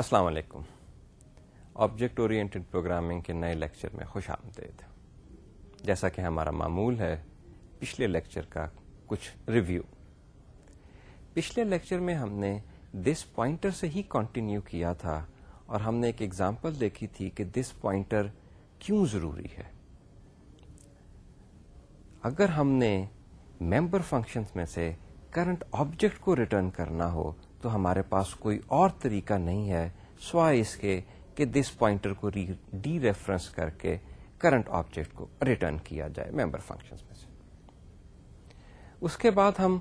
السلام علیکم object oriented programming کے نئے لیکچر میں خوش آمدید جیسا کہ ہمارا معمول ہے پچھلے لیکچر کا کچھ ریویو پچھلے لیکچر میں ہم نے دس پوائنٹر سے ہی کنٹینیو کیا تھا اور ہم نے ایک ایگزامپل دیکھی تھی کہ دس پوائنٹر کیوں ضروری ہے اگر ہم نے ممبر فنکشنز میں سے کرنٹ آبجیکٹ کو ریٹرن کرنا ہو تو ہمارے پاس کوئی اور طریقہ نہیں ہے سوائے اس کے کہ دس پوائنٹر کو ڈی ریفرنس کر کے کرنٹ آبجیکٹ کو ریٹرن کیا جائے ممبر فنکشن میں سے اس کے بعد ہم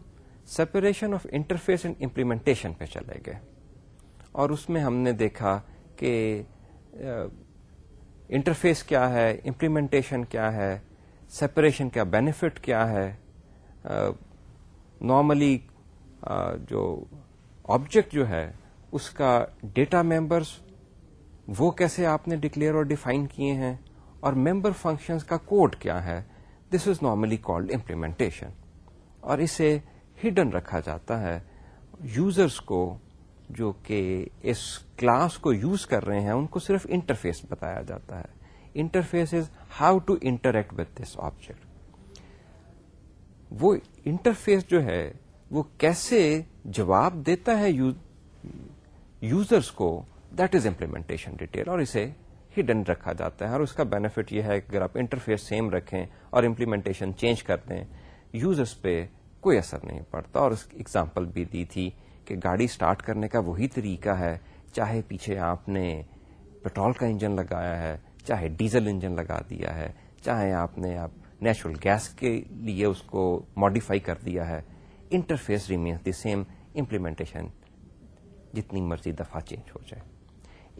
separation of interface and implementation پہ چلے گئے اور اس میں ہم نے دیکھا کہ انٹرفیس کیا ہے امپلیمنٹیشن کیا ہے سپریشن کا بینیفٹ کیا ہے نارملی جو آبجیکٹ جو ہے اس کا ڈیٹا ممبرس وہ کیسے آپ نے ڈکلیئر اور ڈیفائن کیے ہیں اور ممبر فنکشن کا کوڈ کیا ہے this is normally called implementation اور اسے ہڈن رکھا جاتا ہے یوزرس کو جو کہ اس کلاس کو یوز کر رہے ہیں ان کو صرف انٹرفیس بتایا جاتا ہے interface is how to interact with this object وہ انٹرفیس جو ہے وہ کیسے جواب دیتا ہے یوزرس کو دیٹ از امپلیمنٹیشن ڈیٹیل اور اسے ہڈن رکھا جاتا ہے اور اس کا بینیفٹ یہ ہے کہ اگر آپ انٹرفیس سیم رکھیں اور امپلیمنٹیشن چینج کر دیں یوزرس پہ کوئی اثر نہیں پڑتا اور اس کی بھی دی تھی کہ گاڑی سٹارٹ کرنے کا وہی طریقہ ہے چاہے پیچھے آپ نے پٹرول کا انجن لگایا ہے چاہے ڈیزل انجن لگا دیا ہے چاہے آپ نے آپ نیچرل گیس کے لیے اس کو ماڈیفائی کر دیا ہے interface remains the same implementation جتنی مرضی دفعہ چینج ہو جائے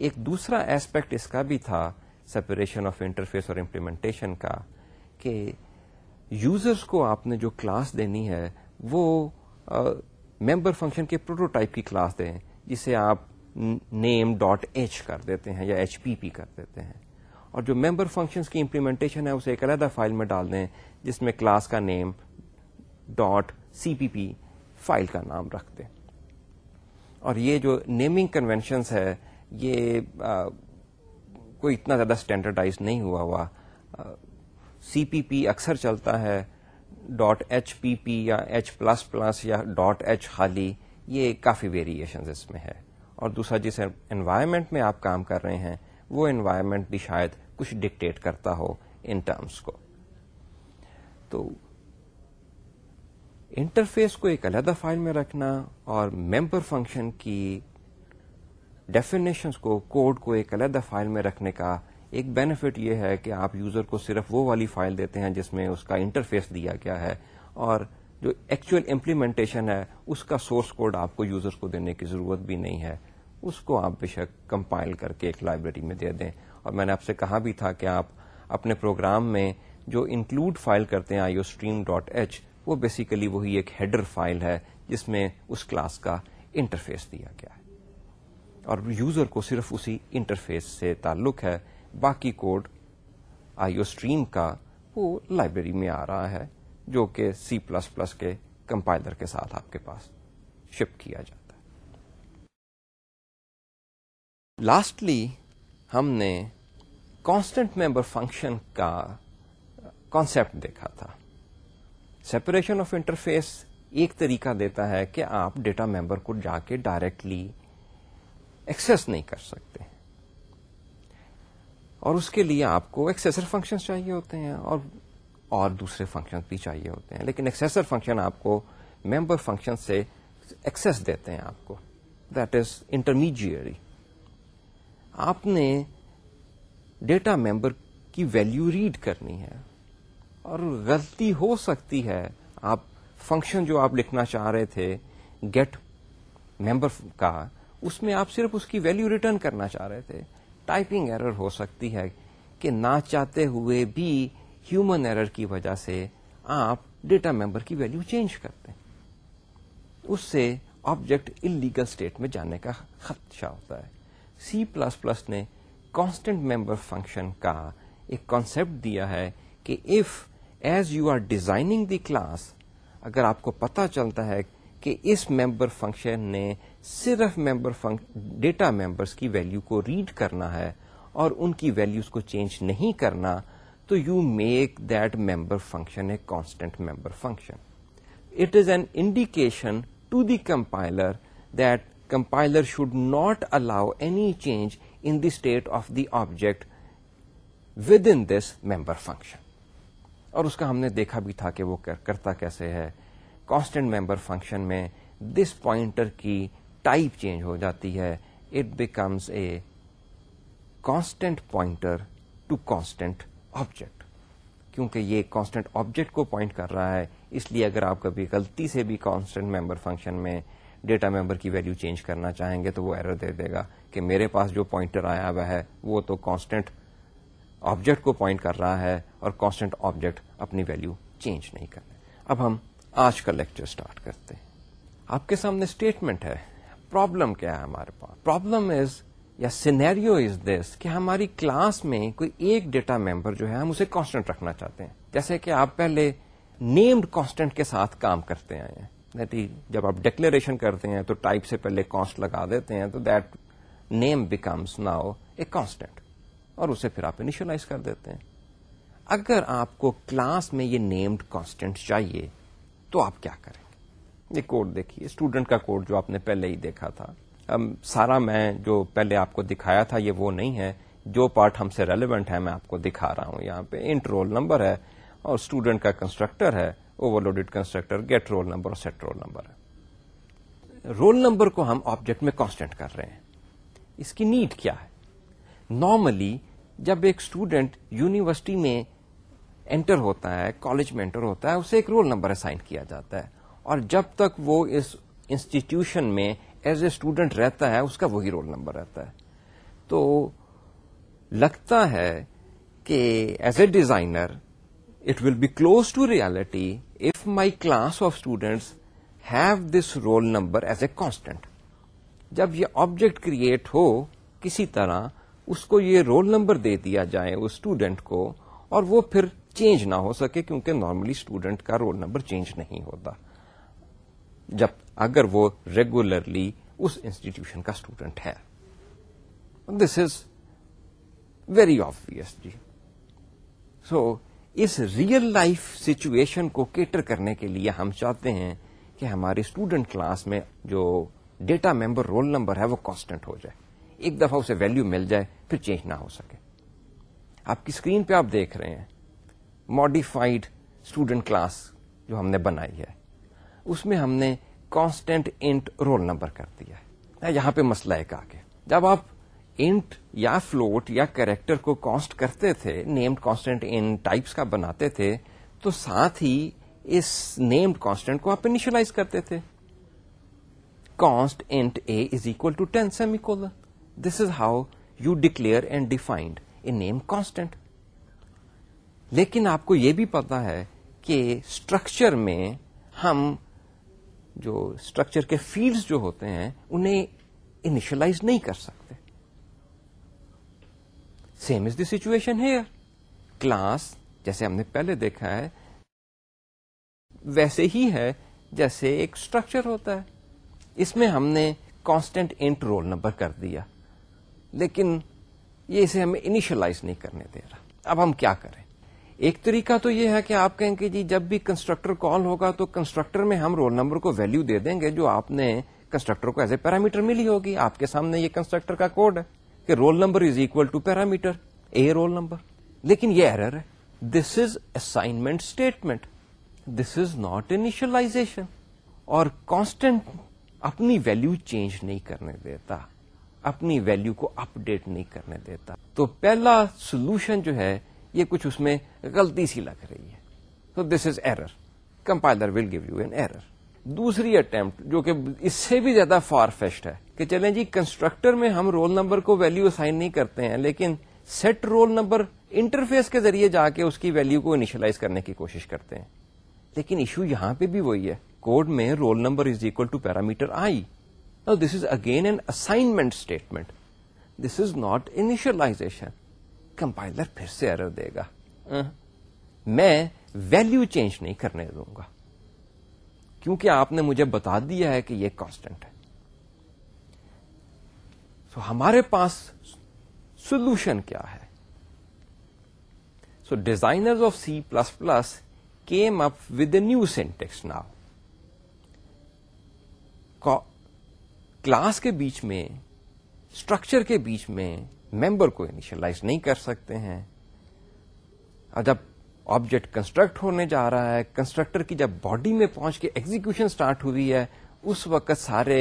ایک دوسرا ایسپیکٹ اس کا بھی تھا سپریشن آف انٹرفیس اور امپلیمنٹیشن کا کہ یوزرس کو آپ نے جو کلاس دینی ہے وہ ممبر فنکشن کے پروٹوٹائپ کی کلاس دیں جسے آپ نیم ڈاٹ ایچ کر دیتے ہیں یا ایچ پی پی کر دیتے ہیں اور جو ممبر فنکشنس کی امپلیمنٹیشن ہے اسے ایک علیحدہ فائل میں ڈال دیں جس میں کلاس کا نیم ڈاٹ سی پی پی فائل کا نام رکھ دیں اور یہ جو نیمنگ کنونشنس ہے یہ کوئی اتنا زیادہ اسٹینڈرڈائز نہیں ہوا ہوا سی پی پی اکثر چلتا ہے ڈاٹ ایچ پی پی یا ایچ پلس پلس یا ڈاٹ ایچ خالی یہ کافی ویریشنز اس میں ہے اور دوسرا جس انوائرمنٹ میں آپ کام کر رہے ہیں وہ انوائرمنٹ بھی شاید کچھ ڈکٹیٹ کرتا ہو ان ٹرمس کو تو انٹرفیس کو ایک علیحدہ فائل میں رکھنا اور ممبر فنکشن کی ڈیفینیشنس کو کوڈ کو ایک علیحدہ فائل میں رکھنے کا ایک بینیفٹ یہ ہے کہ آپ یوزر کو صرف وہ والی فائل دیتے ہیں جس میں اس کا انٹرفیس دیا گیا ہے اور جو ایکچوئل امپلیمنٹیشن ہے اس کا سورس کوڈ آپ کو یوزر کو دینے کی ضرورت بھی نہیں ہے اس کو آپ بے شک کمپائل کر کے ایک لائبریری میں دے دیں اور میں نے آپ سے کہا بھی تھا کہ آپ اپنے پروگرام میں جو انکلوڈ فائل کرتے ہیں آئیو اسٹریم ڈاٹ ایچ وہ بیسیکلی وہی ایک ہیڈر فائل ہے جس میں اس کلاس کا انٹرفیس دیا گیا ہے اور یوزر کو صرف اسی انٹرفیس سے تعلق ہے باقی کوڈ آئیو اسٹریم کا وہ لائبریری میں آ رہا ہے جو کہ سی پلس پلس کے کمپائلر کے ساتھ آپ کے پاس شپ کیا جاتا ہے لاسٹلی ہم نے کانسٹنٹ ممبر فنکشن کا کانسیپٹ دیکھا تھا سیپریشن آف انٹرفیس ایک طریقہ دیتا ہے کہ آپ ڈیٹا ممبر کو جا کے ڈائریکٹلی ایکسس نہیں کر سکتے اور اس کے لیے آپ کو ایکسیسر فنکشن چاہیے ہوتے ہیں اور اور دوسرے فنکشن بھی چاہیے ہوتے ہیں لیکن ایکسیسر فنکشن آپ کو ممبر فنکشن سے ایکسس دیتے ہیں آپ کو دیٹ از انٹرمیجیٹ آپ نے ڈیٹا ممبر کی ویلو ریڈ کرنی ہے اور غلطی ہو سکتی ہے آپ فنکشن جو آپ لکھنا چاہ رہے تھے گیٹ ممبر کا اس میں آپ صرف اس کی ویلو ریٹرن کرنا چاہ رہے تھے ٹائپنگ ایرر ہو سکتی ہے کہ نہ چاہتے ہوئے بھی ہیومن ایرر کی وجہ سے آپ ڈیٹا ممبر کی ویلو چینج کرتے ہیں اس سے آبجیکٹ ان لیگل اسٹیٹ میں جانے کا خدشہ ہوتا ہے سی پلس پلس نے کانسٹنٹ ممبر فنکشن کا ایک کانسپٹ دیا ہے کہ if as you are designing the class اگر آپ کو پتا چلتا ہے کہ اس ممبر فنکشن نے صرف ممبر ڈیٹا ممبرس کی ویلو کو ریڈ کرنا ہے اور ان کی ویلوز کو چینج نہیں کرنا تو you make that member function a constant member function it is an indication to the compiler that compiler should not allow any change in the state of the object within this member function اور اس کا ہم نے دیکھا بھی تھا کہ وہ کرتا کیسے ہے کانسٹنٹ ممبر فنکشن میں دس پوائنٹر کی ٹائپ چینج ہو جاتی ہے it becomes a constant pointer to constant object کیونکہ یہ کانسٹنٹ آبجیکٹ کو پوائنٹ کر رہا ہے اس لیے اگر آپ کبھی غلطی سے بھی کانسٹنٹ ممبر فنکشن میں ڈیٹا ممبر کی ویلو چینج کرنا چاہیں گے تو وہ ایرر دے دے گا کہ میرے پاس جو پوائنٹر آیا ہوا ہے وہ تو کانسٹنٹ آبجیکٹ کو پوائنٹ کر رہا ہے اور کانسٹنٹ آبجیکٹ اپنی ویلو چینج نہیں رہا اب ہم آج کا لیکچر اسٹارٹ کرتے ہیں آپ کے سامنے اسٹیٹمنٹ ہے پرابلم کیا ہے ہمارے پاس پرابلم از یا سینیریو از دس کہ ہماری کلاس میں کوئی ایک ڈیٹا ممبر جو ہے ہم اسے کانسٹنٹ رکھنا چاہتے ہیں جیسے کہ آپ پہلے نیمڈ کانسٹنٹ کے ساتھ کام کرتے آئے ہیں جب آپ ڈیکلریشن کرتے ہیں تو ٹائپ سے پہلے کاسٹ لگا دیتے ہیں تو that name becomes now a constant اور اسے پھر آپ انیشلائز کر دیتے ہیں اگر آپ کو کلاس میں یہ نیمڈ کانسٹینٹ چاہیے تو آپ کیا کریں گے یہ کوڈ دیکھیے اسٹوڈنٹ کا کوڈ جو آپ نے پہلے ہی دیکھا تھا سارا میں جو پہلے آپ کو دکھایا تھا یہ وہ نہیں ہے جو پارٹ ہم سے ریلیونٹ ہے میں آپ کو دکھا رہا ہوں یہاں پہ انٹ رول نمبر ہے اور اسٹوڈنٹ کا کنسٹرکٹر ہے overloaded constructor get roll number اور سیٹ رول نمبر ہے رول نمبر کو ہم آبجیکٹ میں کانسٹینٹ کر رہے ہیں اس کی نیڈ کیا ہے نارملی جب ایک اسٹوڈینٹ یونیورسٹی میں انٹر ہوتا ہے کالج میں انٹر ہوتا ہے اسے ایک رول نمبر اسائن کیا جاتا ہے اور جب تک وہ اس انسٹیٹیوشن میں ایز اے اسٹوڈینٹ رہتا ہے اس کا وہی رول نمبر رہتا ہے تو لگتا ہے کہ as a designer it will be close to reality of my class of students have this roll number as a constant جب یہ آبجیکٹ کریٹ ہو کسی طرح اس کو یہ رول نمبر دے دیا جائے اس اسٹوڈینٹ کو اور وہ پھر چینج نہ ہو سکے کیونکہ نارملی اسٹوڈینٹ کا رول نمبر چینج نہیں ہوتا جب اگر وہ ریگولرلی اس انسٹیٹیوشن کا اسٹوڈینٹ ہے this is very obvious so us real life situation کو کیٹر کرنے کے لیے ہم چاہتے ہیں کہ ہمارے اسٹوڈنٹ کلاس میں جو ڈیٹا ممبر رول نمبر ہے وہ کانسٹنٹ ہو جائے ایک دفعہ اسے ویلو مل جائے پھر چینج نہ ہو سکے آپ کی اسکرین پہ آپ دیکھ رہے ہیں ماڈیفائڈ اسٹوڈنٹ کلاس جو ہم نے بنائی ہے اس میں ہم نے کانسٹینٹ انٹ رول نمبر کر دیا ہے یہاں پہ مسئلہ ایک آگے جب آپ انٹ یا فلوٹ یا کریکٹر کو کانسٹ کرتے تھے نیمڈ کانسٹینٹ ٹائپس کا بناتے تھے تو ساتھ ہی اس نیمڈ کانسٹینٹ کو آپ انیشلائز کرتے تھے const int a is equal to ten this is how you declare and defined a name constant لیکن آپ کو یہ بھی پتا ہے کہ اسٹرکچر میں ہم جو اسٹرکچر کے فیلڈس جو ہوتے ہیں انہیں انیشلائز نہیں کر سکتے سیم از دی سچویشن ہے کلاس جیسے ہم نے پہلے دیکھا ہے ویسے ہی ہے جیسے ایک اسٹرکچر ہوتا ہے اس میں ہم نے کانسٹینٹ انٹ رول نمبر کر دیا لیکن یہ اسے ہمیں انیشلائز نہیں کرنے دے رہا اب ہم کیا کریں ایک طریقہ تو یہ ہے کہ آپ کہیں کہ جی جب بھی کنسٹرکٹر کال ہوگا تو کنسٹرکٹر میں ہم رول نمبر کو ویلو دے دیں گے جو آپ نے کنسٹرکٹر کو ایز اے پیرامیٹر ملی ہوگی آپ کے سامنے یہ کنسٹرکٹر کا کوڈ ہے کہ roll number is equal to parameter a roll number لیکن یہ ایرر ہے this is assignment statement this is not initialisation اور کانسٹینٹ اپنی ویلو چینج نہیں کرنے دیتا اپنی ویلو کو اپ ڈیٹ نہیں کرنے دیتا تو پہلا سولوشن جو ہے یہ کچھ اس میں غلطی سی لگ رہی ہے تو this is error compiler will give you an error دوسری اٹمپٹ جو کہ اس سے بھی زیادہ فار فیسٹ ہے کہ چلیں جی کنسٹرکٹر میں ہم رول نمبر کو ویلو اسائن نہیں کرتے ہیں لیکن سیٹ رول نمبر انٹرفیس کے ذریعے جا کے اس کی ویلو کو انیشلائز کرنے کی کوشش کرتے ہیں لیکن ایشو یہاں پہ بھی وہی ہے کوڈ میں roll number is equal to parameter I this is again an assignment statement this is not initialization compiler پھر سے ارد دے گا میں ویلو چینج نہیں کرنے دوں گا کیونکہ آپ نے مجھے بتا دیا ہے کہ یہ کانسٹنٹ ہے ہمارے پاس سولوشن کیا ہے so designer of C plus plus came up with a new syntax now class کے بیچ میں اسٹرکچر کے بیچ میں ممبر کو انیشلائز نہیں کر سکتے ہیں اور جب آبجیکٹ کنسٹرکٹ ہونے جا رہا ہے کنسٹرکٹر کی جب باڈی میں پہنچ کے ایگزیکشن اسٹارٹ ہوئی ہے اس وقت سارے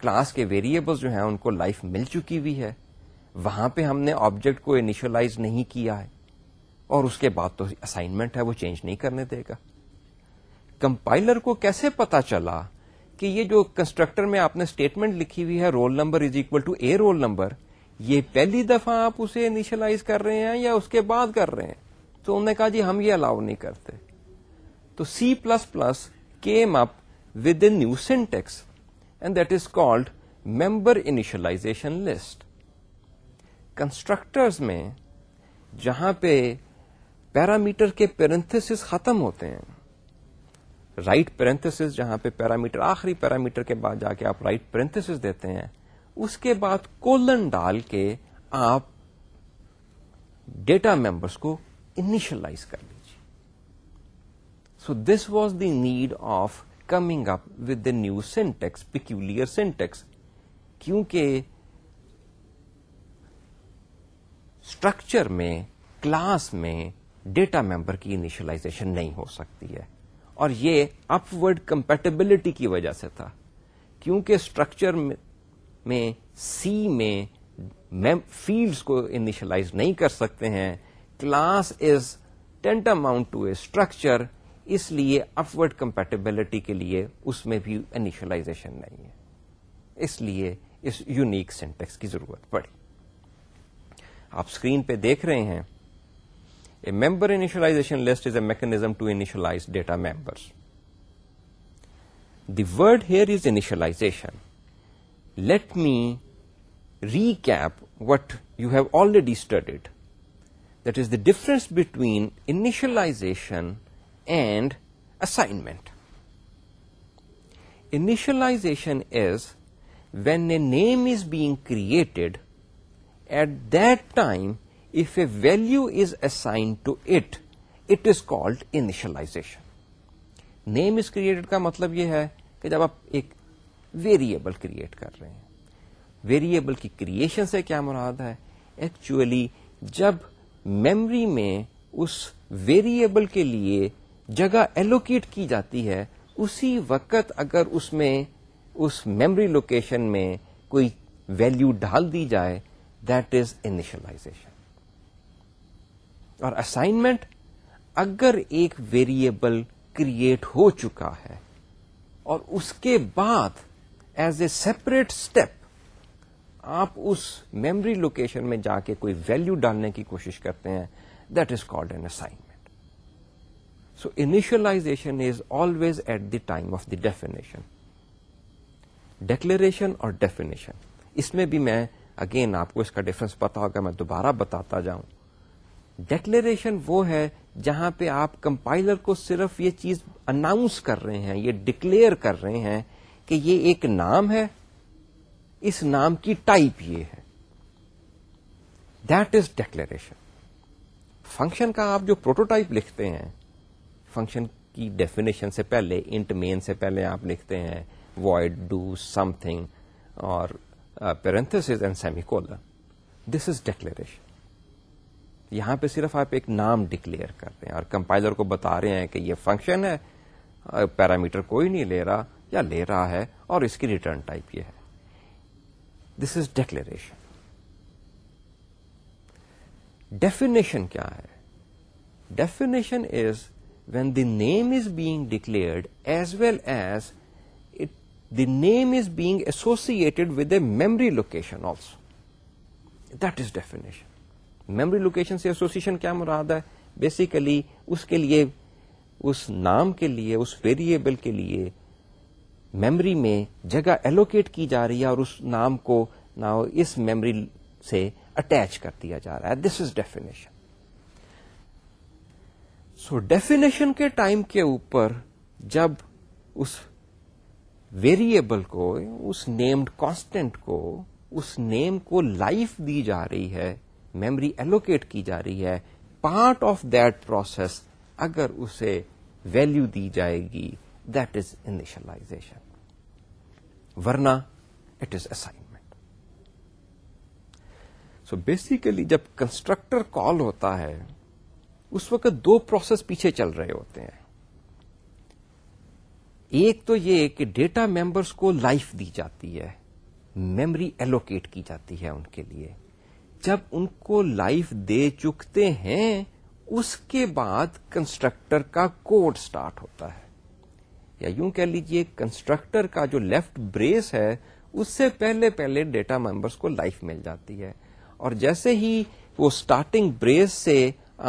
کلاس کے ویریبل جو ہیں ان کو لائف مل چکی ہوئی ہے وہاں پہ ہم نے آبجیکٹ کو انیشلائز نہیں کیا ہے اور اس کے بعد تو اسائنمنٹ ہے وہ چینج نہیں کرنے دے گا کمپائلر کو کیسے پتا چلا کہ یہ جو کنسٹرکٹر میں آپ نے اسٹیٹمنٹ لکھی ہوئی ہے roll number is equal to a roll number یہ پہلی دفعہ آپ اسے انیشلائز کر رہے ہیں یا اس کے بعد کر رہے ہیں تو انہوں نے کہا جی ہم یہ الاؤ نہیں کرتے تو C plus plus came up with new syntax and that is called member initialization list constructors میں جہاں پہ پیرامیٹر کے پیرنتھس ختم ہوتے ہیں رائٹ پیرنتس جہاں پہ پیرامیٹر آخری پیرامیٹر کے بعد جا کے آپ رائٹ پیرنتھس دیتے ہیں اس کے بعد کولن ڈال کے آپ ڈیٹا ممبرس کو انیشلائز کر لیجیے so this was the need of coming up with the new syntax peculiar syntax کیونکہ اسٹرکچر میں کلاس میں ڈیٹا ممبر کی انیشلائزیشن نہیں ہو سکتی ہے اور یہ اپورڈ کمپیٹیبلٹی کی وجہ سے تھا کیونکہ اسٹرکچر میں سی میں فیلڈس کو انیشلائز نہیں کر سکتے ہیں class is tantamount to a structure اس لیے اپورڈ کمپیٹیبلٹی کے لیے اس میں بھی انیشلائزیشن نہیں ہے اس لیے اس یونیک سینٹیکس کی ضرورت پڑی آپ اسکرین پہ دیکھ رہے ہیں A member initialization list is a mechanism to initialize data members. The word here is initialization. Let me recap what you have already studied. That is the difference between initialization and assignment. Initialization is when a name is being created, at that time value is is to to it is called called initialization. Name is created کا مطلب یہ ہے کہ جب آپ ایک variable create کر رہے ہیں ویریبل کی کریشن سے کیا مراد ہے ایکچولی جب میمری میں اس ویریبل کے لیے جگہ ایلوکیٹ کی جاتی ہے اسی وقت اگر اس میں اس میمری لوکیشن میں کوئی ویلو ڈال دی جائے دیٹ از انیشلائزیشن اور اسائنمنٹ اگر ایک ویریبل کریٹ ہو چکا ہے اور اس کے بعد ایز اے سیپریٹ اسٹیپ آپ اس میمری لوکیشن میں جا کے کوئی ویلو ڈالنے کی کوشش کرتے ہیں that is called an assignment so initialization is always at the time of the definition declaration اور ڈیفینیشن اس میں بھی میں اگین آپ کو اس کا ڈفرنس پتا ہوگا میں دوبارہ بتاتا جاؤں ڈکلیریشن وہ ہے جہاں پہ آپ کمپائلر کو صرف یہ چیز اناؤنس کر رہے ہیں یہ ڈکلیئر کر رہے ہیں کہ یہ ایک نام ہے اس نام کی ٹائپ یہ ہے دیٹ از ڈیکلریشن فنکشن کا آپ جو پروٹوٹائپ لکھتے ہیں فنکشن کی ڈیفینیشن سے پہلے انٹ مین سے پہلے آپ لکھتے ہیں وائڈ ڈو سم تھنگ اور parenthesis and semicolon this is declaration یہاں پہ صرف آپ ایک نام ڈکلیئر کر رہے ہیں اور کمپائلر کو بتا رہے ہیں کہ یہ فنکشن ہے پیرامیٹر کوئی نہیں لے رہا یا لے رہا ہے اور اس کی ریٹرن ٹائپ یہ ہے دس از ڈکلیریشن ڈیفینیشن کیا ہے definition is when the name is being declared as well as the name is being associated with a memory location also that is definition memory location سے association کیا مراد ہے basically اس کے لیے اس نام کے لیے اس ویریبل کے لیے میمری میں جگہ ایلوکیٹ کی جا رہی ہے اور اس نام کو اس میمری سے اٹیچ کر دیا جا رہا ہے this is definition so definition کے ٹائم کے اوپر جب اس ویریبل کو اس نیمڈ کانسٹینٹ کو اس نیم کو لائف دی جا رہی ہے میمری ایلوکیٹ کی جا رہی ہے پارٹ آف دیٹ پروسیس اگر اسے ویلو دی جائے گی that is initialisation Verna it is assignment so basically جب کنسٹرکٹر کال ہوتا ہے اس وقت دو پروسیس پیچھے چل رہے ہوتے ہیں ایک تو یہ کہ ڈیٹا ممبرس کو لائف دی جاتی ہے میمری ایلوکیٹ کی جاتی ہے ان کے لیے جب ان کو لائف دے چکتے ہیں اس کے بعد کنسٹرکٹر کا کوڈ سٹارٹ ہوتا ہے یا یوں کہہ لیجئے کنسٹرکٹر کا جو لیفٹ بریس ہے اس سے پہلے پہلے ڈیٹا ممبرس کو لائف مل جاتی ہے اور جیسے ہی وہ سٹارٹنگ بریس سے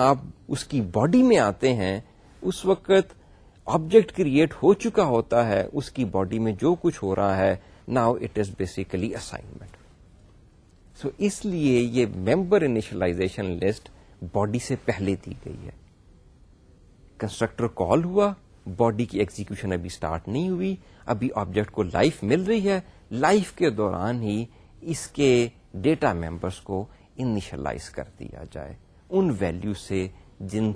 آپ اس کی باڈی میں آتے ہیں اس وقت آبجیکٹ کریٹ ہو چکا ہوتا ہے اس کی باڈی میں جو کچھ ہو رہا ہے now it is basically assignment so so اس لیے یہ ممبر انیشلائزیشن لسٹ باڈی سے پہلے دی گئی ہے کنسٹرکٹر کال ہوا باڈی کی ایگزیکشن ابھی اسٹارٹ نہیں ہوئی ابھی آبجیکٹ کو لائف مل رہی ہے لائف کے دوران ہی اس کے ڈیٹا ممبرس کو انیشلائز کر دیا جائے ان ویلو سے جن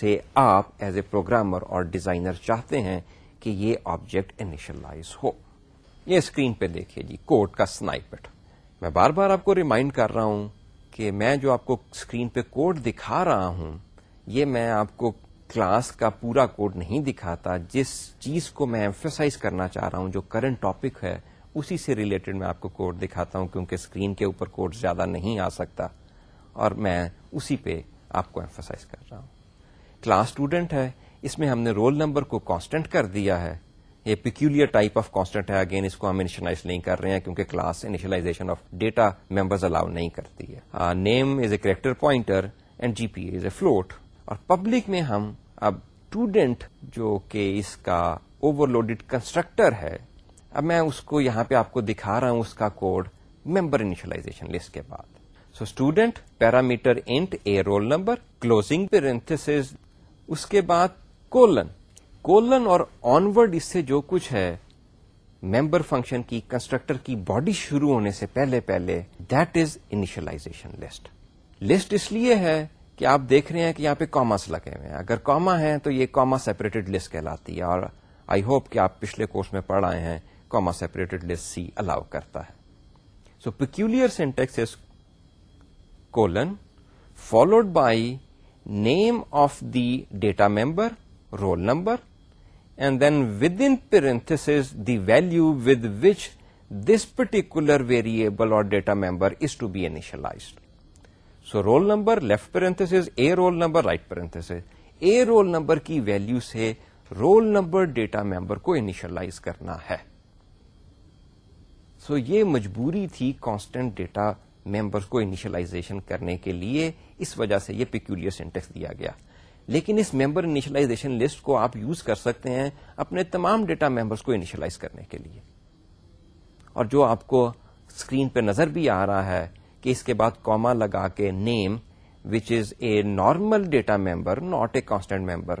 سے آپ ایز اے پروگرامر اور ڈیزائنر چاہتے ہیں کہ یہ آبجیکٹ انیشلائز ہو یہ اسکرین پہ دیکھیے جی کوٹ کا سنائپٹ میں بار بار آپ کو ریمائنڈ کر رہا ہوں کہ میں جو آپ کو اسکرین پہ کوڈ دکھا رہا ہوں یہ میں آپ کو کلاس کا پورا کوڈ نہیں دکھاتا جس چیز کو میں ایمفیسائز کرنا چاہ رہا ہوں جو کرنٹ ٹاپک ہے اسی سے ریلیٹڈ میں آپ کو کوڈ دکھاتا ہوں کیونکہ اسکرین کے اوپر کوڈ زیادہ نہیں آ سکتا اور میں اسی پہ آپ کو ایمفسائز کر رہا ہوں کلاس اسٹوڈنٹ ہے اس میں ہم نے رول نمبر کو کانسٹنٹ کر دیا ہے یہ پیکولر ٹائپ آف کانسٹنٹ ہے اگین اس کو ہم انشلائز نہیں کر رہے ہیں کیونکہ class initialization of data members allow نہیں کرتی ہے name is a character pointer and G P is a float اور پبلک میں ہم اب اسٹوڈینٹ جو کہ اس کا اوور لوڈیڈ کنسٹرکٹر ہے اب میں اس کو یہاں پہ آپ کو دکھا رہا ہوں اس کا کوڈ ممبر لسٹ کے بعد so student parameter int a roll number closing parenthesis اس کے بعد کولن کولن اور آنورڈ اس سے جو کچھ ہے ممبر فنکشن کی کنسٹرکٹر کی باڈی شروع ہونے سے پہلے پہلے that is initialization list list اس لیے ہے کہ آپ دیکھ رہے ہیں کہ یہاں پہ کاماس لگے ہوئے ہیں اگر کاما ہے تو یہ کاما سیپریٹڈ لسٹ کہلاتی ہے اور آئی ہوپ کہ آپ پچھلے کورس میں پڑھ آئے ہیں comma separated list C allow کرتا ہے so peculiar syntax colon followed by name of the data member roll number and then with in parenthesis the value with which this particular variable اور data member is to be انیشلامبر left parenthesis a roll number right paren roll number کی value سے roll number data member کو initialize سو یہ مجبوری تھی constant data member کو انیشلا کرنے کے لیے اس وجہ سے یہ پیکولر سینٹیکس دیا گیا لیکن اس ممبر انیشلائزیشن لسٹ کو آپ یوز کر سکتے ہیں اپنے تمام ڈیٹا ممبرس کو انیشلائز کرنے کے لیے اور جو آپ کو اسکرین پہ نظر بھی آ رہا ہے کہ اس کے بعد کوما لگا کے name which is a normal data member not a constant member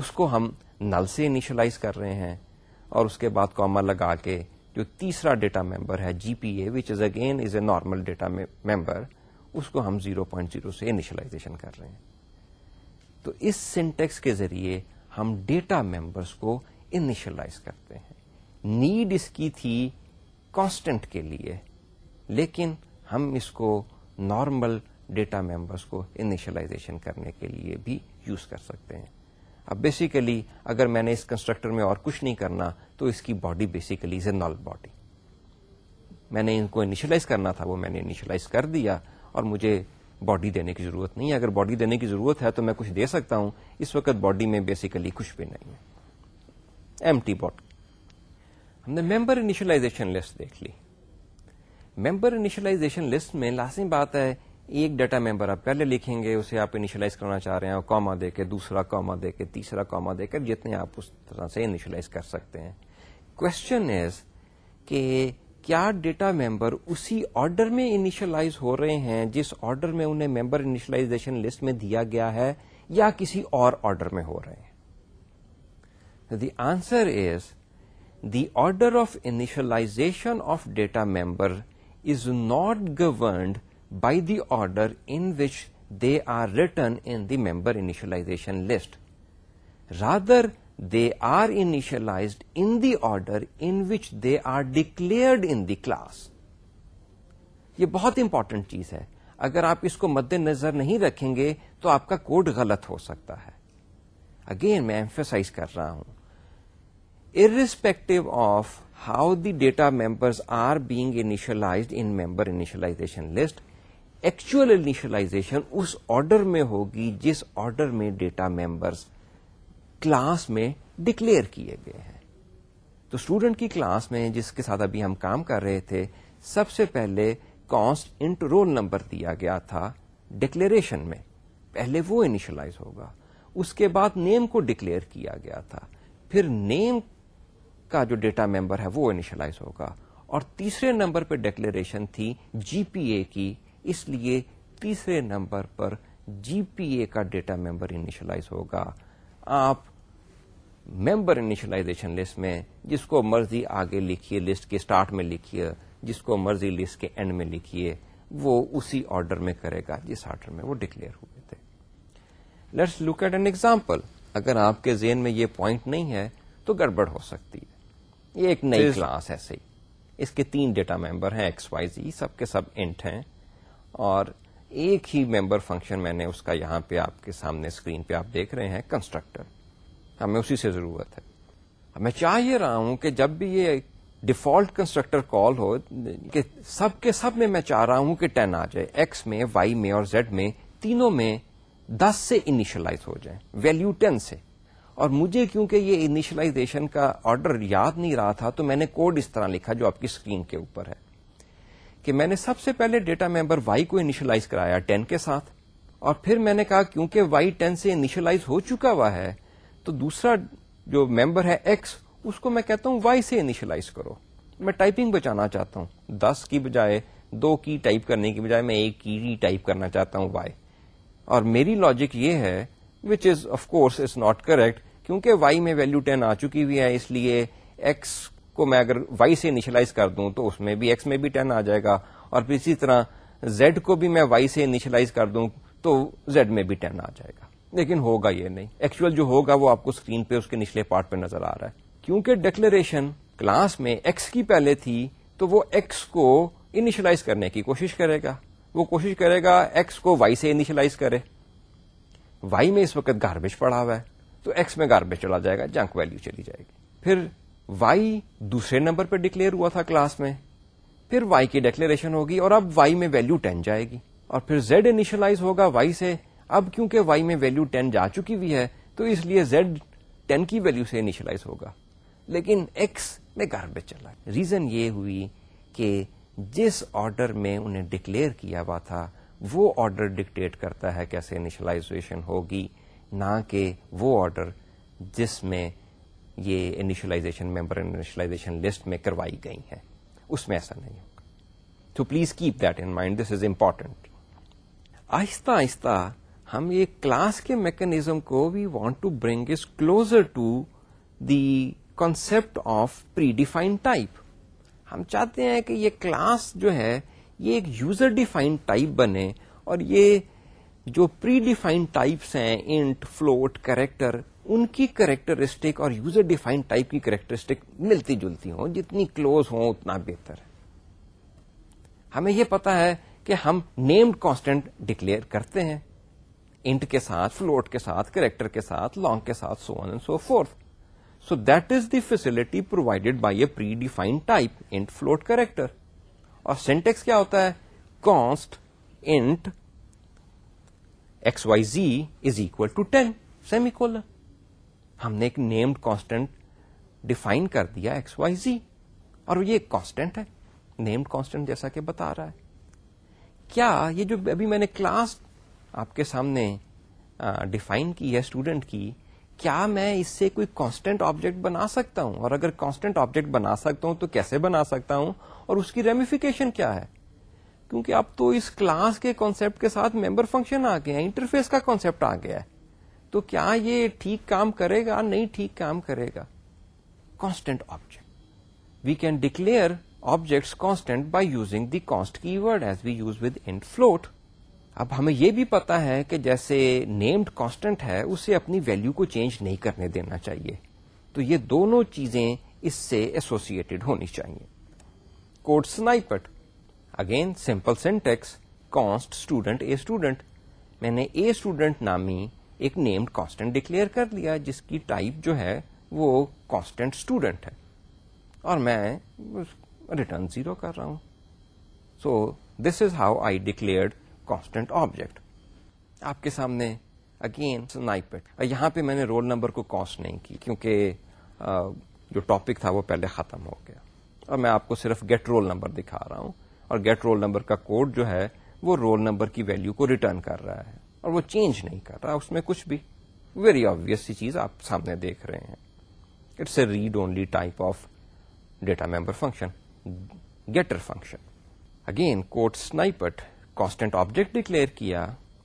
اس کو ہم نل سے انیشلائز کر رہے ہیں اور اس کے بعد کوما لگا کے جو تیسرا ڈیٹا ممبر ہے G P A which is again is a normal data member اس کو ہم 0.0 سے انیشلائزیشن کر رہے ہیں تو اس سینٹیکس کے ذریعے ہم ڈیٹا ممبرس کو انیشلائز کرتے ہیں نیڈ اس کی تھی کانسٹنٹ کے لیے لیکن ہم اس کو نارمل ڈیٹا ممبرس کو انیشلائزیشن کرنے کے لیے بھی یوز کر سکتے ہیں اب بیسیکلی اگر میں نے اس کنسٹرکٹر میں اور کچھ نہیں کرنا تو اس کی باڈی بیسیکلی از اے نال باڈی میں نے ان کو انیشلائز کرنا تھا وہ میں نے انیشلائز کر دیا اور مجھے باڈی دینے کی ضرورت نہیں ہے اگر باڈی دینے کی ضرورت ہے تو میں کچھ دے سکتا ہوں اس وقت باڈی میں بیسیکلی کچھ بھی نہیں ہے باڈی ہم نے ممبر انیشلائزیشن لسٹ دیکھ لی ممبر انیشلائزیشن لسٹ میں لازمی بات ہے ایک ڈیٹا ممبر آپ پہلے لکھیں گے اسے آپ انیشلائز کرنا چاہ رہے ہیں کوما دے کے دوسرا کاما دے کے تیسرا کوما دے کے جتنے آپ اس طرح سے انیشلائز کر سکتے ہیں کوشچن از کہ کیا ڈیٹا ممبر اسی آرڈر میں انیشلائز ہو رہے ہیں جس آرڈر میں انہیں ممبر انیشلائزیشن لسٹ میں دیا گیا ہے یا کسی اور آرڈر میں ہو رہے ہیں the answer is the order of initialization of data member is not governed by the order in which they are written in the member initialization list rather they are initialized in in the in in which they are declared in the class یہ بہت important چیز ہے اگر آپ اس کو مد نظر نہیں رکھیں گے تو آپ کا کوڈ غلط ہو سکتا ہے اگین میں ایمفسائز کر رہا ہوں irrespective of how the data members are being initialization list actual initialization us order میں ہوگی جس آرڈر میں ڈیٹا ممبرس کلاس میں ڈکلیئر کیے گئے ہیں تو اسٹوڈنٹ کی کلاس میں جس کے ساتھ ابھی ہم کام کر رہے تھے سب سے پہلے انٹ رول نمبر دیا گیا تھا ڈکلیریشن میں پہلے وہ انیشلائز ہوگا اس کے بعد نیم کو ڈکلیئر کیا گیا تھا پھر نیم کا جو ڈیٹا ممبر ہے وہ انیشلائز ہوگا اور تیسرے نمبر پہ ڈکلیریشن تھی جی پی اے کی اس لیے تیسرے نمبر پر جی پی اے کا ڈیٹا ممبر انیشلائز ہوگا آپ ممبر انیشلائزیشن لسٹ میں جس کو مرضی آگے لکھیے لسٹ کے سٹارٹ میں لکھیے جس کو مرضی لسٹ کے اینڈ میں لکھیے وہ اسی آرڈر میں کرے گا جس آرڈر میں وہ ڈکلیئر ہوئے تھے let's look at an example اگر آپ کے ذہن میں یہ پوائنٹ نہیں ہے تو گڑبڑ ہو سکتی ہے یہ ایک نئی کلاس ایسے ہی اس کے تین ڈیٹا ممبر ہیں ایکس وائی زی سب کے سب انٹ ہیں اور ایک ہی ممبر فنکشن میں نے اس کا یہاں پہ آپ کے سامنے اسکرین پہ آپ دیکھ رہے ہیں کنسٹرکٹر ہمیں اسی سے ضرورت ہے میں چاہ یہ رہا ہوں کہ جب بھی یہ ڈیفالٹ کنسٹرکٹر کال ہو کہ سب کے سب میں میں چاہ رہا ہوں کہ ٹین آ جائے ایکس میں وائی میں اور زیڈ میں تینوں میں دس سے انیشلائز ہو جائیں ویلو ٹین سے اور مجھے کیونکہ یہ انیشلائزیشن کا آرڈر یاد نہیں رہا تھا تو میں نے کوڈ اس طرح لکھا جو آپ کی اسکرین کے اوپر ہے کہ میں نے سب سے پہلے ڈیٹا ممبر وائی کو انیشلائز کرایا ٹین کے ساتھ اور پھر میں نے کہا کیونکہ وائی ٹین سے انیشلائز ہو چکا ہوا ہے تو دوسرا جو ممبر ہے ایکس اس کو میں کہتا ہوں وائی سے انیشلائز کرو میں ٹائپنگ بچانا چاہتا ہوں دس کی بجائے دو کی ٹائپ کرنے کی بجائے میں ایک کی ٹائپ کرنا چاہتا ہوں وائی اور میری لاجک یہ ہے which is of course is not correct کیونکہ وائی میں ویلو ٹین آ چکی ہوئی ہے اس لیے ایکس کو میں اگر وائی سے انیشلائز کر دوں تو اس میں بھی ایکس میں بھی ٹین آ جائے گا اور پھر اسی طرح زیڈ کو بھی میں وائی سے انیشلائز کر دوں تو زیڈ میں بھی ٹین آ جائے گا لیکن ہوگا یہ نہیں ایکچوئل جو ہوگا وہ آپ کو اسکرین پہ اس کے نچلے پارٹ پہ نظر آ رہا ہے کیونکہ ڈیکلریشن کلاس میں ایکس کی پہلے تھی تو وہ ایکس کو انیشلائز کرنے کی کوشش کرے گا وہ کوشش کرے گا ایکس کو وائی سے انیشلائز کرے وائی میں اس وقت گاربیج پڑا ہوا ہے تو ایکس میں گاربیج چلا جائے گا جنک ویلو چلی جائے گی پھر وائی دوسرے نمبر پہ ڈکلیئر ہوا تھا کلاس میں پھر وائی کی ڈکلریشن ہوگی اور اب وائی میں ویلو ٹین جائے گی اور پھر زیڈ انیشلائز ہوگا وائی سے اب کیونکہ وائی میں ویلو ٹین جا چکی ہوئی ہے تو اس لیے زیڈ ٹین کی ویلو سے انیشلائز ہوگا لیکن ایکس میں گھر چلا ریزن یہ ہوئی کہ جس آرڈر میں انہیں ڈکلیئر کیا ہوا تھا وہ آرڈر ڈکٹیٹ کرتا ہے کیسے انیشلائزیشن ہوگی نہ کہ وہ آرڈر جس میں یہ انیشلائزیشن ممبر انیشلائزیشن لسٹ میں کروائی گئی ہیں اس میں ایسا نہیں ہوگا تو please keep that in mind this is important آہستہ آہستہ ہم یہ کلاس کے میکنیزم کو we want to bring as closer to the concept of predefined type ہم چاہتے ہیں کہ یہ کلاس جو ہے یہ ایک یوزر ڈیفائنڈ ٹائپ بنے اور یہ جو پری ڈیفائنڈ ٹائپس ہیں انٹ فلوٹ کریکٹر ان کی کریکٹرسٹک اور یوزر ڈیفائنڈ ٹائپ کی کریکٹرسٹک ملتی جلتی ہوں جتنی کلوز ہوں اتنا بہتر ہمیں یہ پتا ہے کہ ہم نیمڈ کانسٹینٹ ڈکلیئر کرتے ہیں انٹ کے ساتھ فلوٹ کے ساتھ کریکٹر کے ساتھ لانگ کے ساتھ so on and so forth so that is the facility provided by a predefined type int float character اور سینٹیکس کیا ہوتا ہے const int X Y Z is equal to ten semicolon ہم نے ایک نیمڈ کانسٹینٹ ڈیفائن کر دیا x Y زی اور یہ کانسٹینٹ ہے نیمڈ کانسٹینٹ جیسا کہ بتا رہا ہے کیا یہ جو ابھی میں نے کلاس آپ کے سامنے ڈیفائن کی ہے اسٹوڈنٹ کی کیا میں اس سے کوئی کانسٹنٹ آبجیکٹ بنا سکتا ہوں اور اگر کانسٹنٹ آبجیکٹ بنا سکتا ہوں تو کیسے بنا سکتا ہوں اور اس کی ریمیفیکیشن کیا ہے کیونکہ اب تو اس کلاس کے کانسیپٹ کے ساتھ ممبر فنکشن آ گیا انٹرفیس کا کانسیپٹ آ گیا ہے تو کیا یہ ٹھیک کام کرے گا نہیں ٹھیک کام کرے گا constant object we can declare objects constant by using the const keyword as we use with int float اب ہمیں یہ بھی پتا ہے کہ جیسے نیمڈ کانسٹنٹ ہے اسے اپنی ویلو کو چینج نہیں کرنے دینا چاہیے تو یہ دونوں چیزیں اس سے ایسوسیڈ ہونی چاہیے code snippet again simple syntax const student a student میں نے اے اسٹوڈنٹ نامی ایک نیمڈ کانسٹنٹ ڈکلیئر کر لیا جس کی ٹائپ جو ہے وہ کانسٹنٹ اسٹوڈنٹ ہے اور میں ریٹرن زیرو کر رہا ہوں so this is how I declared object آپ کے سامنے اگین یہاں پہ میں نے رول نمبر کو کاسٹ نہیں کی کیونکہ جو ٹاپک تھا وہ پہلے ختم ہو گیا اور میں آپ کو صرف گیٹ رول نمبر دکھا رہا ہوں اور گیٹ رول نمبر کا کوڈ جو ہے وہ رول نمبر کی ویلو کو ریٹرن کر رہا ہے اور وہ چینج نہیں کر رہا اس میں کچھ بھی ویری سی چیز آپ سامنے دیکھ رہے ہیں it's a read only type of data member function getter function again code constant object declare کیا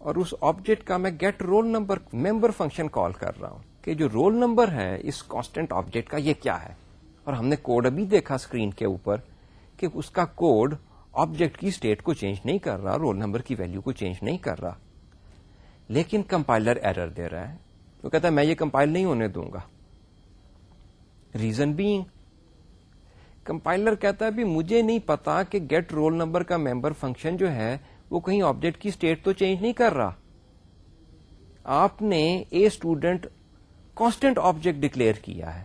اور اس آبجیکٹ کا میں get roll number member function call کر رہا ہوں کہ جو رول نمبر ہے اس کانسٹنٹ آبجیکٹ کا یہ کیا ہے اور ہم نے کوڈ ابھی دیکھا اسکرین کے اوپر کہ اس کا کوڈ آبجیکٹ کی اسٹیٹ کو چینج نہیں کر رہا رول نمبر کی ویلو کو چینج نہیں کر رہا لیکن کمپائلر ایرر دے رہا ہے تو کہتا ہے میں یہ کمپائل نہیں ہونے دوں گا ریزن بینگ کمپائلر کہتا ہے بھی مجھے نہیں پتا کہ گیٹ رول نمبر کا ممبر فنکشن جو ہے وہ کہیں آبجیکٹ کی اسٹیٹ تو چینج نہیں کر رہا آپ نے a student constant object declare کیا ہے